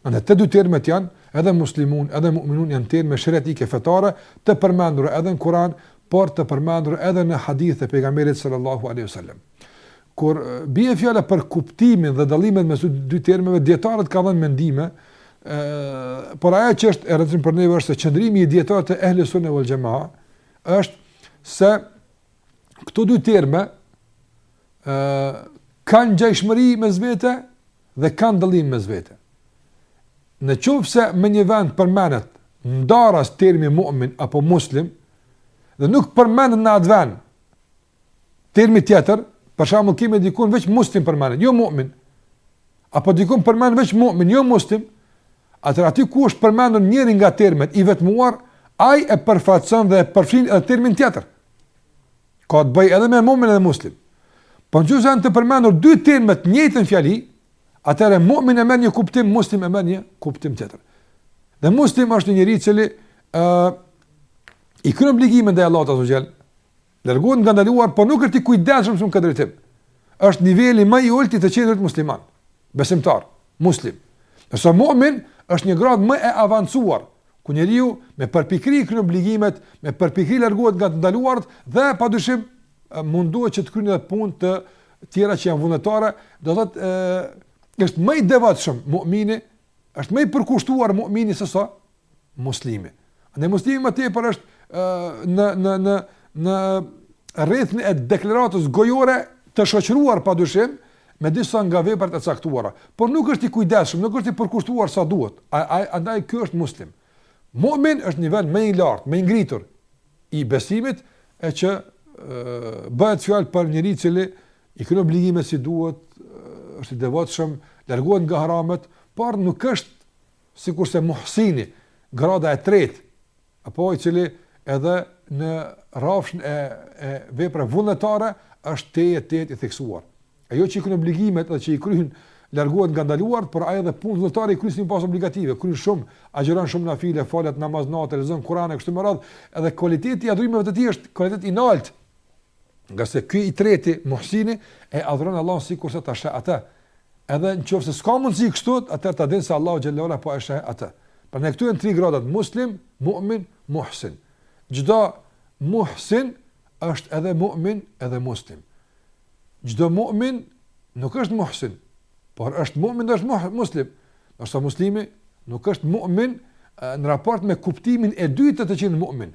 Në të dy termet janë, edhe muslimun, edhe mu'minun janë terme sheriatike fetare të përmendur edhe në Kur'an, por të përmendur edhe në hadithe të pejgamberit sallallahu alaihi wasallam. Kur bie fjala për kuptimin dhe dallimet mes dy termeve, dietarët kanë dhënë mendime, ë por ajo që është e rëndësishme për ne është se qëndrimi i dietarëve të ehli sunne wal jamaa është se këto dy terme ë kanë ngjashmëri mes vete dhe kanë dallim mes vete. Në qoftë se me një vend përmenet ndaras termi mu'min apo muslim, dhe nuk përmenet në atë vend termi tjetër, për shembull kemi dikun veç muslim përmenet, jo mu'min, apo dikun përmenet veç mu'min, jo muslim, atëherë aty ku është përmendur njëri nga termet i vetmuar, ai e përfaqëson dhe e përfshin edhe termin tjetër. Ka të bëjë edhe me mu'min dhe muslim. Po në qoftë se janë të përmendur dy terme në të njëjtën fjali, atëherë mu'min e merr një kuptim, muslim e merr një kuptim tjetër. Dhe muslim është një njeri i cili ë uh, i kryen obligimet ndaj Allahut azze ve xhel, largohet nga të ndaluarat, po nuk është i kujdesshëm shumë në këtë drejtim. Është niveli më i ulët i të qenit musliman. besimtar, muslim. Ndërsa mu'min është një gradë më e avancuar, ku njeriu me përpikëri i kryen obligimet, me përpikëri largohet nga të ndaluarat dhe pa dyshim mundohet që të kryejë edhe punë të tjera që janë vullnetare, do të thotë është më i devotshëm mu'mini, është më i përkushtuar mu'mini se sa Muslimi. Andaj muslimi më tepër është uh, në në në në rrethin e deklaratës gojore të shoqëruar padyshim me disa nga veprat e caktuara, por nuk është i kujdesshëm, nuk është i përkushtuar sa duhet. Andaj ky është muslim. Mu'min është nivel më i lartë, më i ngritur i besimit e që e, bëhet fjalë për njeri i cili i kryen obligimet si duhet, është i devotshëm, largohet nga haramet, por nuk është sikurse Muhsini, grada e tretë, ai i cili edhe në rrafshin e, e veprave vullnetare, është tejet i theksuar. E jo që i kryen obligimet dhe që i kryen largohet nga të ndaluarat, por ai edhe punë vullnetare i kryen pas obligative, kryen shumë, agjëron shumë nafile, falet namaz nate, lexon Kur'an e kështu me radhë, edhe kualiteti i adhurimeve të tij është kualitet i lartë. Ngase ky i treti, Muhsini, e adhuron Allahun sikurse ta sheh atë. Edhe në qofë se s'ka mundësi kështu, atëherë ta dijë se Allahu xhel-le xhelaluhu po e sheh atë. Pra këtu janë tri gradat, Muslim, Mu'min, Muhsin. Çdo Muhsin është edhe Mu'min edhe Muslim. Çdo Mu'min nuk është Muhsin, por është Mu'min dhe është Muslim. Ndërsa Muslimi nuk është Mu'min në raport me kuptimin e dytë të të qenit Mu'min.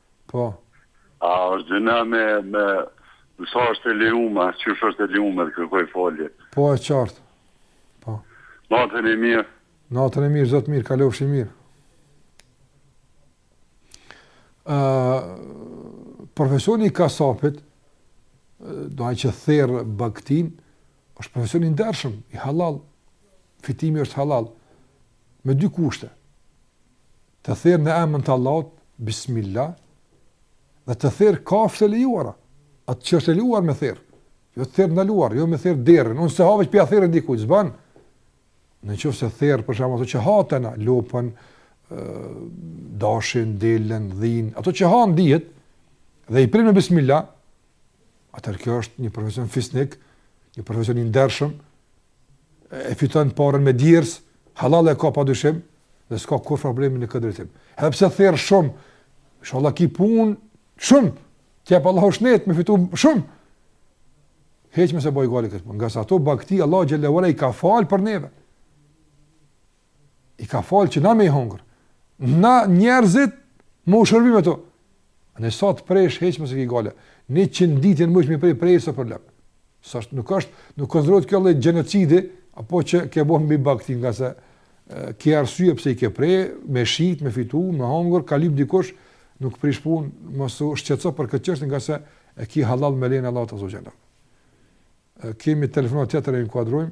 Po. A është gjynah me, me, sa është e lejume, që është e lejume të kërkoj falje? Po e qartë. Po. Natën e mirë. Natën e mirë, Zoti mirë, kalofshi mirë. Ë uh, profesioni i kasapit, do ai që therr baktin, është profesion i ndershëm, i hallall. Fitimi është hallall me dy kushte. Të therë në emër të Allahut, Bismillah, dhe të therë kafshët e lejuara, atë që është e lejuar me therë. Jo të therë të ndaluar, jo me therë derrin. Unë s'e ha veç p'ja ther ndikujt, s'bën. Në qoftë se therë për shembull ato që hahen, lopën, dashin, delën, dhin, ato që hahen dihet dhe i pren me bismillah, atëherë kjo është një profesion fisnik, një profesion i ndershëm, e fiton paren me djers, hallall e ka pa dyshim dhe s'ka kurrë problemi në këtë drejtim. Edhe pse therr shumë, inshallah ki pun shumë, t'jap Allahu shnet me fitu shumë. Hiç mos e baj gajle këtë punë, ngase ato bakti Allahu xhel-le ve ala i ka falë për neve. i ka falë që na me i hongër, na njerëzit me u shërbye me to, e sa të prejsh, hiç mos e ki gajle, njëqind në ditë me i pre, preji s'ë problem. S'është, nuk është, nuk konsiderohet kjo lloj gjenocidi, apo që ke bo mbi bakti ngase, ke arsye pse i ke pre, me shit, me fitu, me hongër, ka lypë dikush, nuk prish pun, mos u shqetso për këtë çështje ngase, e ki hallall me lejen e Allahut azze ve xhel. Kemi telefonatë tjetër e inkuadrojmë,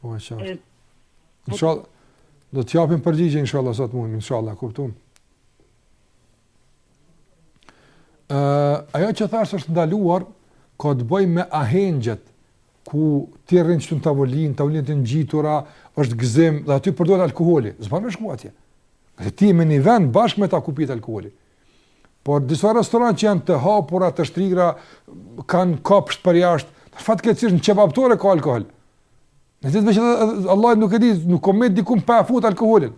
Po e qartë. Inshallah, do t'i japim përgjigje, inshallah, sa të mund, inshallah, kuptu. Uh, ajo që thashë është ndaluar, ka të bëjë me ahengjet, ku ti rrin këtu në tavolinë, tavolinat e ngjitura, është gëzim, dhe aty përdoret alkoholi, s'ban me shku atje. Dhe ti je në një vend bashkë me ta ku pihet alkoholi. Por disa restorante që janë të hapura, të shtrira, kanë kopsht përjashta, fatkeqësisht në qebaptore ka alkool. Në ditë veç Allah nuk e di, nuk ka mbet dikund pa fut alkoolin.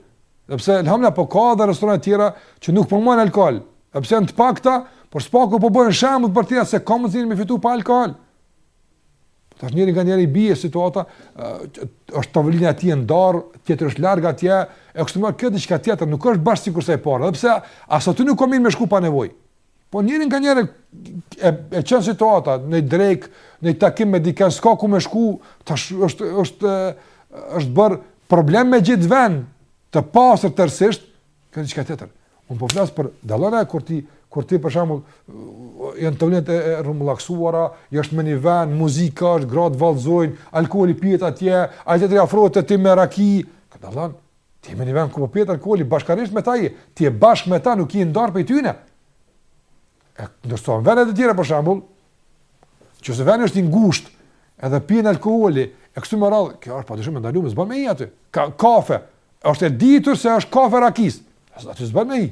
Sepse elhamdulillah po ka dhe restorante tjera që nuk po majnë alkool. Edhe pse janë të pakta, por së paku po bëhen shembull për tjerët se ka mundësi me fitu pa alkool. Tash njeri nganjëherë i bie situata, është tavolina e tij e ndarë, tjetri është larg atje, e kështu me radhë, kjo diçka tjetër, nuk është bash sikurse e para, edhe pse as aty nuk o mirë me shku pa nevojë. Po njeri nganjëherë e çon situata në drekë, ndonjë takim me dikën s'ka ku me shku, tash është është është bërë problem me gjet vend të pastër tërësisht, Kjo është diçka tjetër. Unë po flas për sallonat e kur ti kur ti për shembull janë tavolinat e rrumbullaksuara, janë në një vend, muzika është, gratë vallëzojnë, alkooli pihet atje, ai tjetri afrohet te ti me raki. Ka dallim. Ti je në një vend ku po pihet alkooli bashkarisht me ta je. Ti je bashkë me ta, nuk je nda prej tyne. E ndërsa në vende të tjera, për shembull, nëse vendi është i ngushtë, edhe pihet alkoholi, e kështu me radhë, kjo është padyshim e ndalume, s'ban me hi aty, ka kafe, është e ditur se është kafe rakisë, aty s'ban me hi.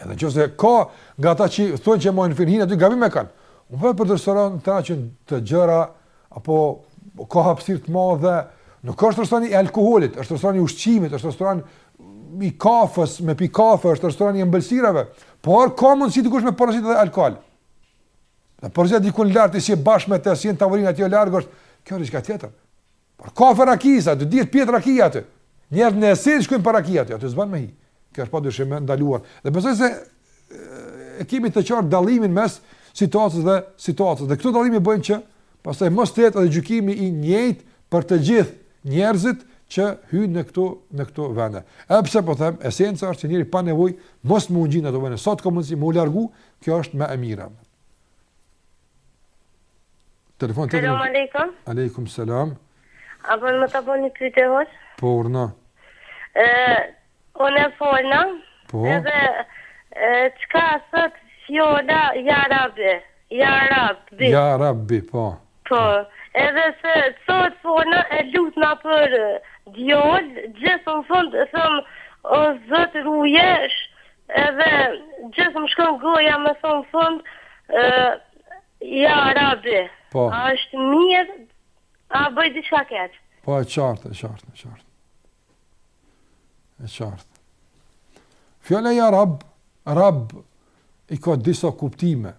Edhe nëse ka nga ta që thonë që e majnë fenë, hijnë, aty gabim e kanë. Unë po flas për restorante që të gjera, apo ka hapësirë të madhe, nuk është restoran i alkoholit, është restoran i ushqimit, është restoran i kafes, me pi kafe, është restoran i ëmbëlsirave, por ka mundësi dikush me porosit dhe alkohol. E porosit dikun larg, s'je bashkë me të, s'je në tavolinë aty, jo, larg është, kjo është diçka tjetër. Por kafe rakisë, që dihet pihet rakia aty. Njerëzit në esencë shkojnë për raki aty, aty s'ban me hi. Kjo është padyshim e ndaluar. Dhe besoj se e kemi të qartë dallimin mes situatës dhe situatës. Dhe këto dallime bëjnë që Pastaj mos të jetë edhe gjykimi i njëjtë për të gjithë njerëzit që hyjnë në këto në këto vende. Edhe pse po them, esenca është që njeri pa nevojë mos m'u ngjit n'ato vende. Sa t'ka mundësi me u largu, kjo është më e mira. Telefon. Selam aleikum. Aleikum selam. A bën me të bo ni pyetje hoxh? Po, urdhno. Ë, Unë falna Po. edhe e, çka thot fjala ja rabi, ja rabbi. Ja rabbi, po. Po, edhe se kur falna e lutna për e, djal, gjith në fund e thom o Zot ruje, edhe gjith më shkon goja me thon fund e, ja rabi. Po. A është mirë? A bëj diçka keq? Po e qartë, e qartë, e qartë. E qartë. Fjala ja Rab, Rab i ka disa kuptime.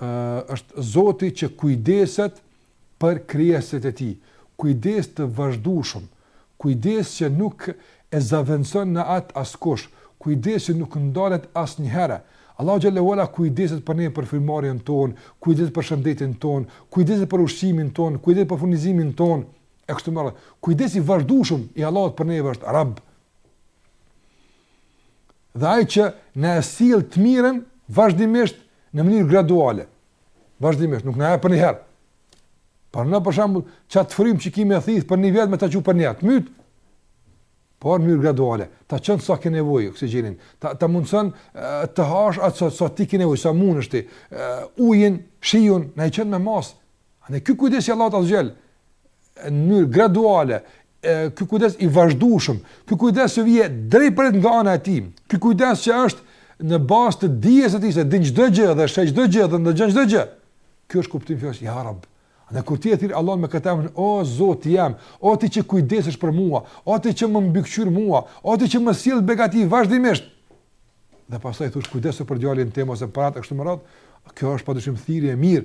Ë është Zoti që kujdeset për krijesat e tij. Kujdes të vazhdueshëm. Kujdes që nuk e zavendson në atë askush. Kujdes që nuk ndalet asnjëherë. Allahu xhel-le ue ala kujdeset për ne për frymëmarrjen tonë, kujdeset për shëndetin tonë, kujdeset për ushqimin tonë, kujdeset për furnizimin tonë. E kështu me radhë, kujdesi i vazhdushëm i Allahut për neve është Rab. Dhe ai që na e sill të mirën, vazhdimisht në mënyrë graduale. Vazhdimisht, nuk na e jep njëherë. Për ne për shembull, qat frymë që kimi me thithë për një vjet, me ta çu për njëherë, të myt, por mënyrë graduale, ta çon sa ke nevojë oksigjenin, ta ta mundson të hash atë sa sa ti ke nevojë, sa mundesh ti. Ujin, shiun, na i çon me masë. Andaj ky kujdes i Allahut azze ue xhel, në mënyrë graduale, ky kujdes i vazhdueshëm, ky kujdes që vjen drejtpërdrejt nga ana e tij, ky kujdes që është në bazë të dijes së tij se din çdo gjë dhe sheh çdo gjë dhe ndëgjon çdo gjë. Ky është kuptimi i fjalës ja Rab. Edhe kur ti e thirr Allahun me këtë emër, o Zoti jem, o ti që kujdesesh për mua, o ti që më mbikëqyr mua, o ti që më sjell begati vazhdimisht. Dhe pastaj thush kujdesu për djalin tim ose për atë e kështu me radhë, kjo është padyshim thirrje e mirë,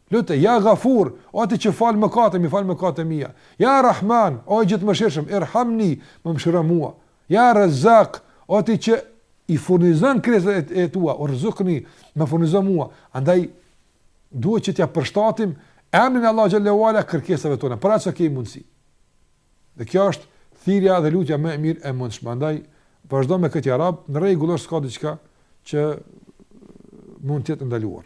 Lute, ja Gafur, o ti që fal mëkate, m'i fal mëkatet e mia. Ja Rahman, o i gjithëmëshirshëm, irhamni, më mëshiro mua. Ja Razzaq, o ti që i furnizon krijesat e tua, urzuqni, më furnizo mua. Andaj duhet që t'ia përshtatim emrin Allahut xhel-le ue ala kërkesave tona, për aq sa kemi mundsi. Dhe kjo është thirrja dhe lutja më e mirë e mundshme. Andaj vazhdo me këtë ja Rab, në rregull është s'ka diçka që mund të jetë ndaluar.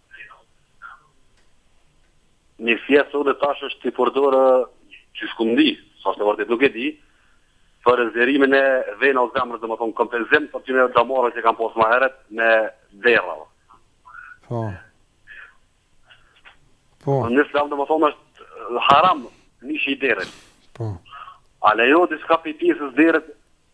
Në mjekësi unë tash është t'i përdorë qysh kum ndi, sa është e vërtet nuk e di, për nxjerrjen e venës zemrës, domethënë kompenzim të atyre damarëve që kanë pas më herët me derra. Po. Po. Në Islam domethënë është haram mishi i derrit. Po. A lejo diçka për prej pjesës derrit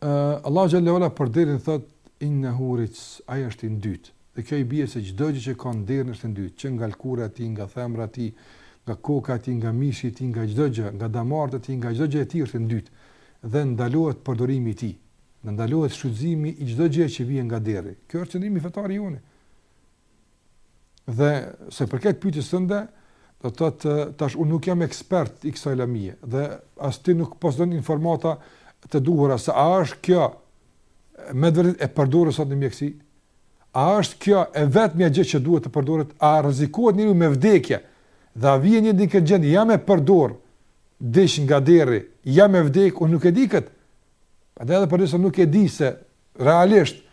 Allahu xhel-le ue ala për derrin thot innehu rixhs, ai është i ndyt. Dhe kjo i bie se çdo gjë që ka në derrin është e ndyt, që nga lkura e tij, nga thembra e tij, nga koka e tij, nga mishi i tij, nga çdo gjë, nga damarët e tij, nga çdo gjë e tij është e ndyt. Dhe ndalohet përdorimi i tij. Ndalohet shfrytëzimi i çdo gjëje që vjen nga derri. Kjo është qëndrimi fetar i joni. Dhe sa i përket pyetjes sënde, do të thotë tash unë nuk jam ekspert i kësaj lamie dhe as ti nuk posedon informata të duhura se a është kjo me vërtet e përdorur sot në mjeksi? A është kjo e vetmja gjë që duhet të përdoret? A rrezikohet njeriu me vdekje? Dhe a vjen në atë gjendje ja me përdor diçka nga derri, ja me vdek, unë nuk e di kët. Prandaj edhe përse nuk e di se realisht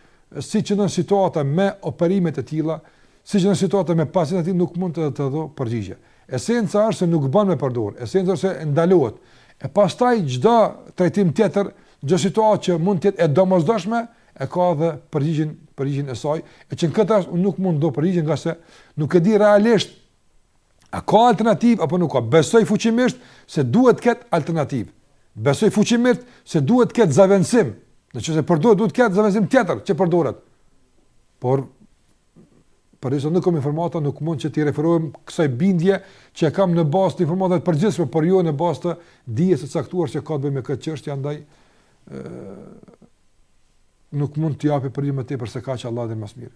si qëndron situata me operimet e tilla, si qëndron situata me pacientat e tillë, nuk mund të edhe të jap përgjigje. Esenca është se nuk ban me përdor, esenca është se ndalohet. E pastaj çdo trajtim tjetër, çdo situatë që mund të jetë e domosdoshme, e ka dhe përgjigjen, përgjigjen e saj, e që në këtë rast unë nuk mund të jap përgjigje ngase nuk e di realisht A ka alternativë apo nuk ka? Besoj fuqimisht se duhet të ketë alternativë. Besoj fuqimisht se duhet të ketë zavendësim. Nëse është përdorë duhet të ketë zavendësim tjetër që përdoret. Por përderisa nuk kam informata, nuk mund që t'i referohem kësaj bindje që e kam në bazë të informatave të përgjithshme, por jo në bazë të dijes së caktuar që ka të bëjë me këtë çështje, andaj ë nuk mund t'i japë për më tepër se kaq Allahu e di më së miri.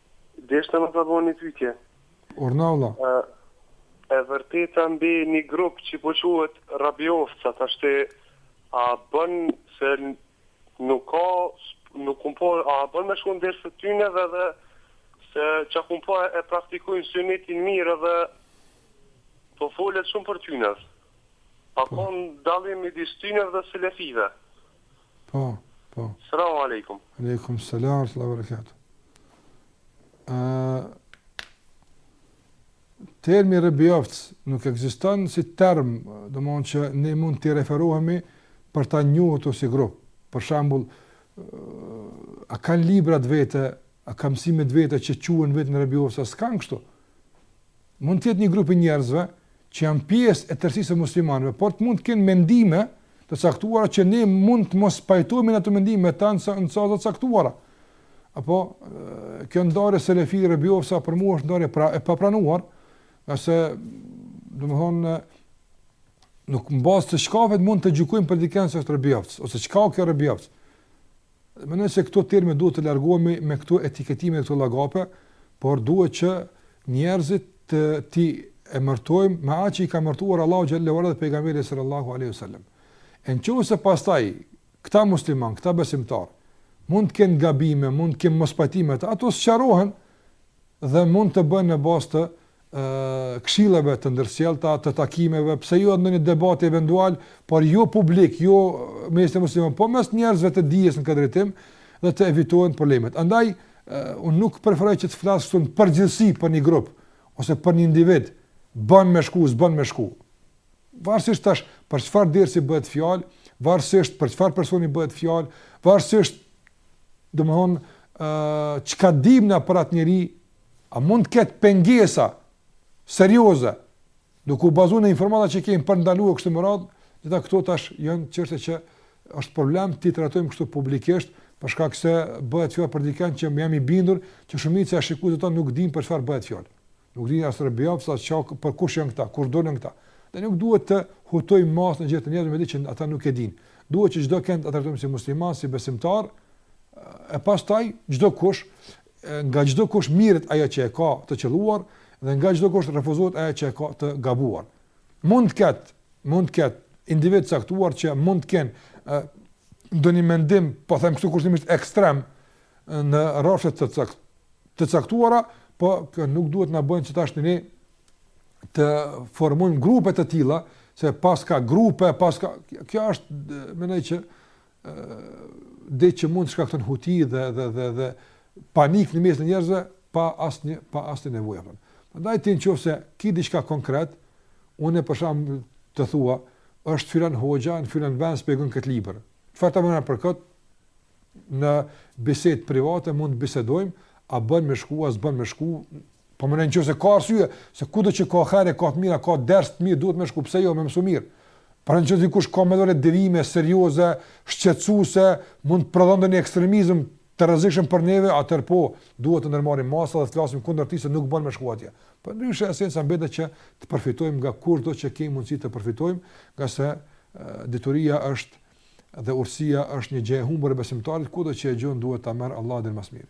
Deshta me ta bo ni pytje. Urna vlla. Ë e vërteta mbi ni grup qi po quhet Rebiovca tashti a bën se nuk ka nuk kum po a bën me shku në derse të tyneve dhe siç kum pa e praktikujn synetin mir edhe po folet shum për tynev a ka dallim midis tynev dhe selefive. Po, po. Selamu alaikum. Aleikum selam ue rahmetullah ue berekatuhu. Termi rebiovc nuk ekziston si term, domethanë që ne mund t'i referohemi për ta njohur si grupë. Për shambull, a kanë libra të vetë, a kanë mësime të veta që quajnë veten rebiovca, s'kanë kështu. Mund të jetë një grup i njerëzve që janë pjesë e tërësisë së muslimanëve, por të mund të kenë mendime të caktuara që ne mund të mos pajtohemi në ato mendime me ta në çështje të caktuara. Apo kjo ndarje selefi rrebiofsa për mua është ndarje pra, e papranuar, ngase domethënë nuk në bazë të çkafit mund të gjykojmë për dikën se është rrebiofs ose çka o kjo rrebiofs. Dhe mendoj se këto terme duhet të largohemi me këto etiketime këto llagape, por duhet që njerëzit t'i emërtojmë me atë që i ka emërtuar Allahu xhallahu ala dhe pejgamberi sallallahu alaihi wasallam. E në qoftë se pastaj këta muslimanë, këta besimtarë mund të kenë gabime, mund të kenë mospajtime, ato sqarohen dhe mund të bëhen në bazë të këshillave të ndërsjellta, të takimeve, pse jo edhe ndonjë debat eventual, por jo publik, jo mes të muslimanëve, po mes njerëzve të dijes në këtë drejtim dhe të evitohen problemet. Andaj unë nuk preferoj që të flas këtu në përgjithësi për një grup ose për një individ, bën me shku, s'bën me shku. Varësisht tash për çfarë dersi bëhet fjalë, varësisht për çfarë personi bëhet fjalë, varësisht domthon ë çka dimë ne për atë njeri A mund të ketë pengesa serioze duke u bazuar në informata që kemi për ndaluar kështu me radhë, gjitha këto tash janë çështje që është problem t'i trajtojmë kështu publikisht, për shkak se bëhet fjalë për dikën që më jam i bindur që shumica e shikuesve tanë nuk dinë për çfarë bëhet fjalë. Nuk dinë as rrebiofs a çka po, kush janë këta, kush dolën këta. Dhe nuk duhet të hutojmë masën e gjerë të njerëzve me diç që ata nuk e dinë. Duhet që çdokënd ta trajtojmë si musliman, si besimtar, e pastaj çdokush nga çdokush mirret ajo që e ka të qëlluar dhe nga çdokush refuzohet ajo që e ka të gabuar. Mund të ketë, mund të ketë individë të caktuar që mund të kenë ndonjë mendim, po them këtu kushtimisht ekstrem në rrafshe të cak, të caktuara, po kjo nuk duhet na bëjë që tash ne të formojmë grupe të tilla, se paska grupe, paska kjo është mendoj që diç që mund të shkakton huti dhe dhe dhe dhe panik në mes të njerëzve pa asnjë pa asnjë nevojë apo. Prandaj ti në qoftë se ki diçka konkret, e për shembull të thua, është filan hoxha, në filan vend shpjegon këtë libër. Çfarë të mendon për këtë? Në bisedë private mund të bisedojmë, a bën me shku, a s'bën me shku, Po mëna në qoftë se ka arsye, se kudo që ka hajre, ka të mira, ka ders të mirë, duhet me shku, pse jo, me mësu mirë. Por në qoftë se dikush ka me të vërtetë devijime, serioze, shqetësuese, mund të prodhon dhe një ekstremizm të rrezikshëm për neve, atëherë po, duhet të ndërmarrim masa dhe të flasim kundër tij se nuk bën me shku atje. Përndryshe esenca mbete që të përfitojmë nga kudo që kemi mundësi të përfitojmë, ngase dituria është dhe urtësia është një gjë e humbur e besimtarit, kudo që e gjon duhet ta merr Allahu e di më së miri.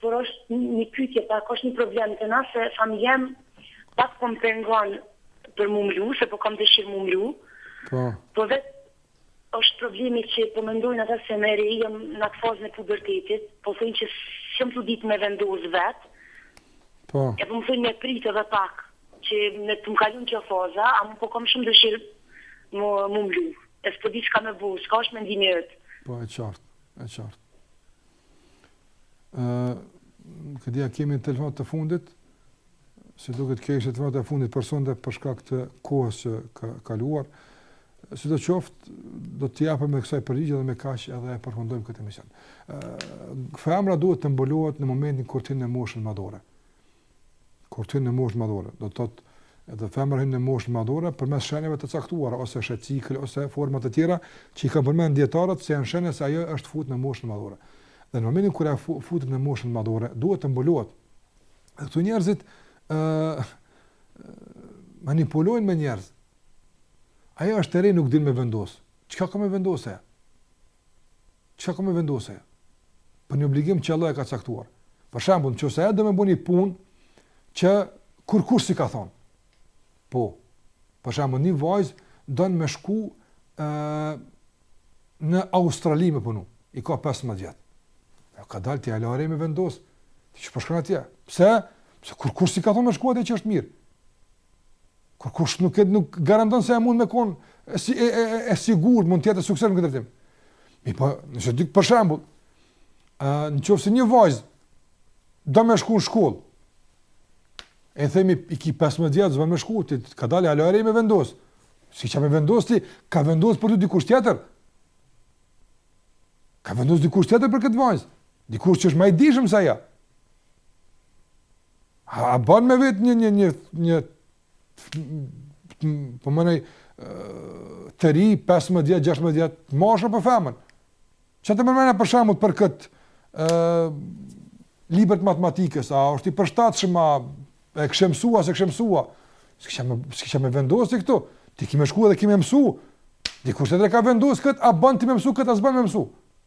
Por osht ni pytje pak osht ni problem te na se familja jem pak po më pengon per m'u mlu se po kam deshir m'u mlu Po. Po vet osht problemi qe po mendojn ata se m'e re jom n'at fazën e pubertetit po thojn qe s'jom tu dit me vendos vet Po. E po më thojn me prit edhe pak qe tu m'kalu kjo faza ama po kam shum deshir mu m'u mlu e s'po di qka me bo qka osht mendimi yt. Po e qart e qart. Këtë e kemi një telefonatë të fundit, se duket kjo është telefonata e fundit për sonte për shkak të kohës që ka kaluar. Sido qoftë, do t'i japim kësaj përgjigje dhe me kaq edhe e përfundojmë këtë emision. Femra duhet të mbulohet në momentin kur t'hyn në moshën madhore. kur të hynë në moshë madhore, do të thotë edhe femra hyn në moshë madhore përmes shenjave të caktuara ose është cikli ose forma të tjera që i kanë përmend dietarët se janë shenja se ajo është futur në moshën madhore. Dhe në momentin kur ajo futet në moshën madhore, duhet të mbulohet. Këto njerëzit ë uh, manipulojnë me njerëz. Ajo është e re nuk din me vendos. Çka ka me vendosë? Çka ka me vendosë ajo? Për një obligim që Allah e ka caktuar. Për shembull, nëse ajo do me bo një punë që kurkush s'i ka thon. Po. Për shembull, një vajzë don me shku ë në Australi me punu. I ka 15 vjet. Jo kadalë ti je e re me vendos. Ti çfarë shkon atje? Pse? Pse kurkush s'i ka thon me shku atje që është mirë. Kurkush nuk e nuk garanton se ajo mund me kon e, e, e, e sigurt mund të jetë e suksesshme në këtë drejtim. Mirëpo, nëse dikush për shembull, ë në qoftë se një vajzë do me shku në shkollë. E themi i ki 15 vjet, domethënë ti, kadalë je e re me vendos. S'ki çka me vendos ti, ka vendos për të dikush tjetër. Ka vendos dikush tjetër për këtë vajzë. Dikush që është ma i dijshëm se ajo. A, a bën me vetë një, një, një, një, po mendoj, të ri, 15 vjet, 16 vjet, mashkull apo femën. Që t'merr mendja për shembull për këtë e, libër t'matematikës, a është i përshtatshëm, a e kishe mësu, a s'e kishe mësu, a, s'ki çka me vendosë ti këtu, ti ki me shku edhe ki me mësu, dikush tjetër e ka vendosë këtë, a bën ti me mësu këtë, a s'bën me mësu.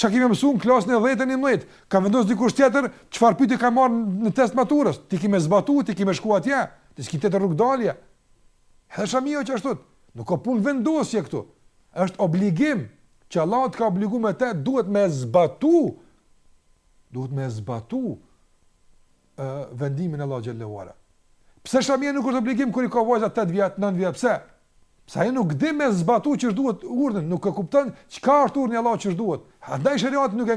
Çka kemi mësuar në klasën e dhjetë e njëmbëdhjetë? Ka vendosur dikush tjetër çfarë pyetje ka marrë në test maturës? Ti ki me zbatu, ti ki me shku atje, ti s'ki tjetër rrugëdalje. Edhe shamia qashtu, nuk ka punë vendosje këtu. Është obligim që Allahu të ka obligu me të, duhet me zbatu. Duhet me zbatu. ë vendimin e Allahu xhele ue ala. Pse shamia nuk është obligim kur i ka vajza 8 vjet, 9 vjet, pse? Se ajo nuk di me zbatu qysh duhet urdhnin, nuk e kupton çka është urdhni i Allahut qysh duhet. Andaj sheriati nuk e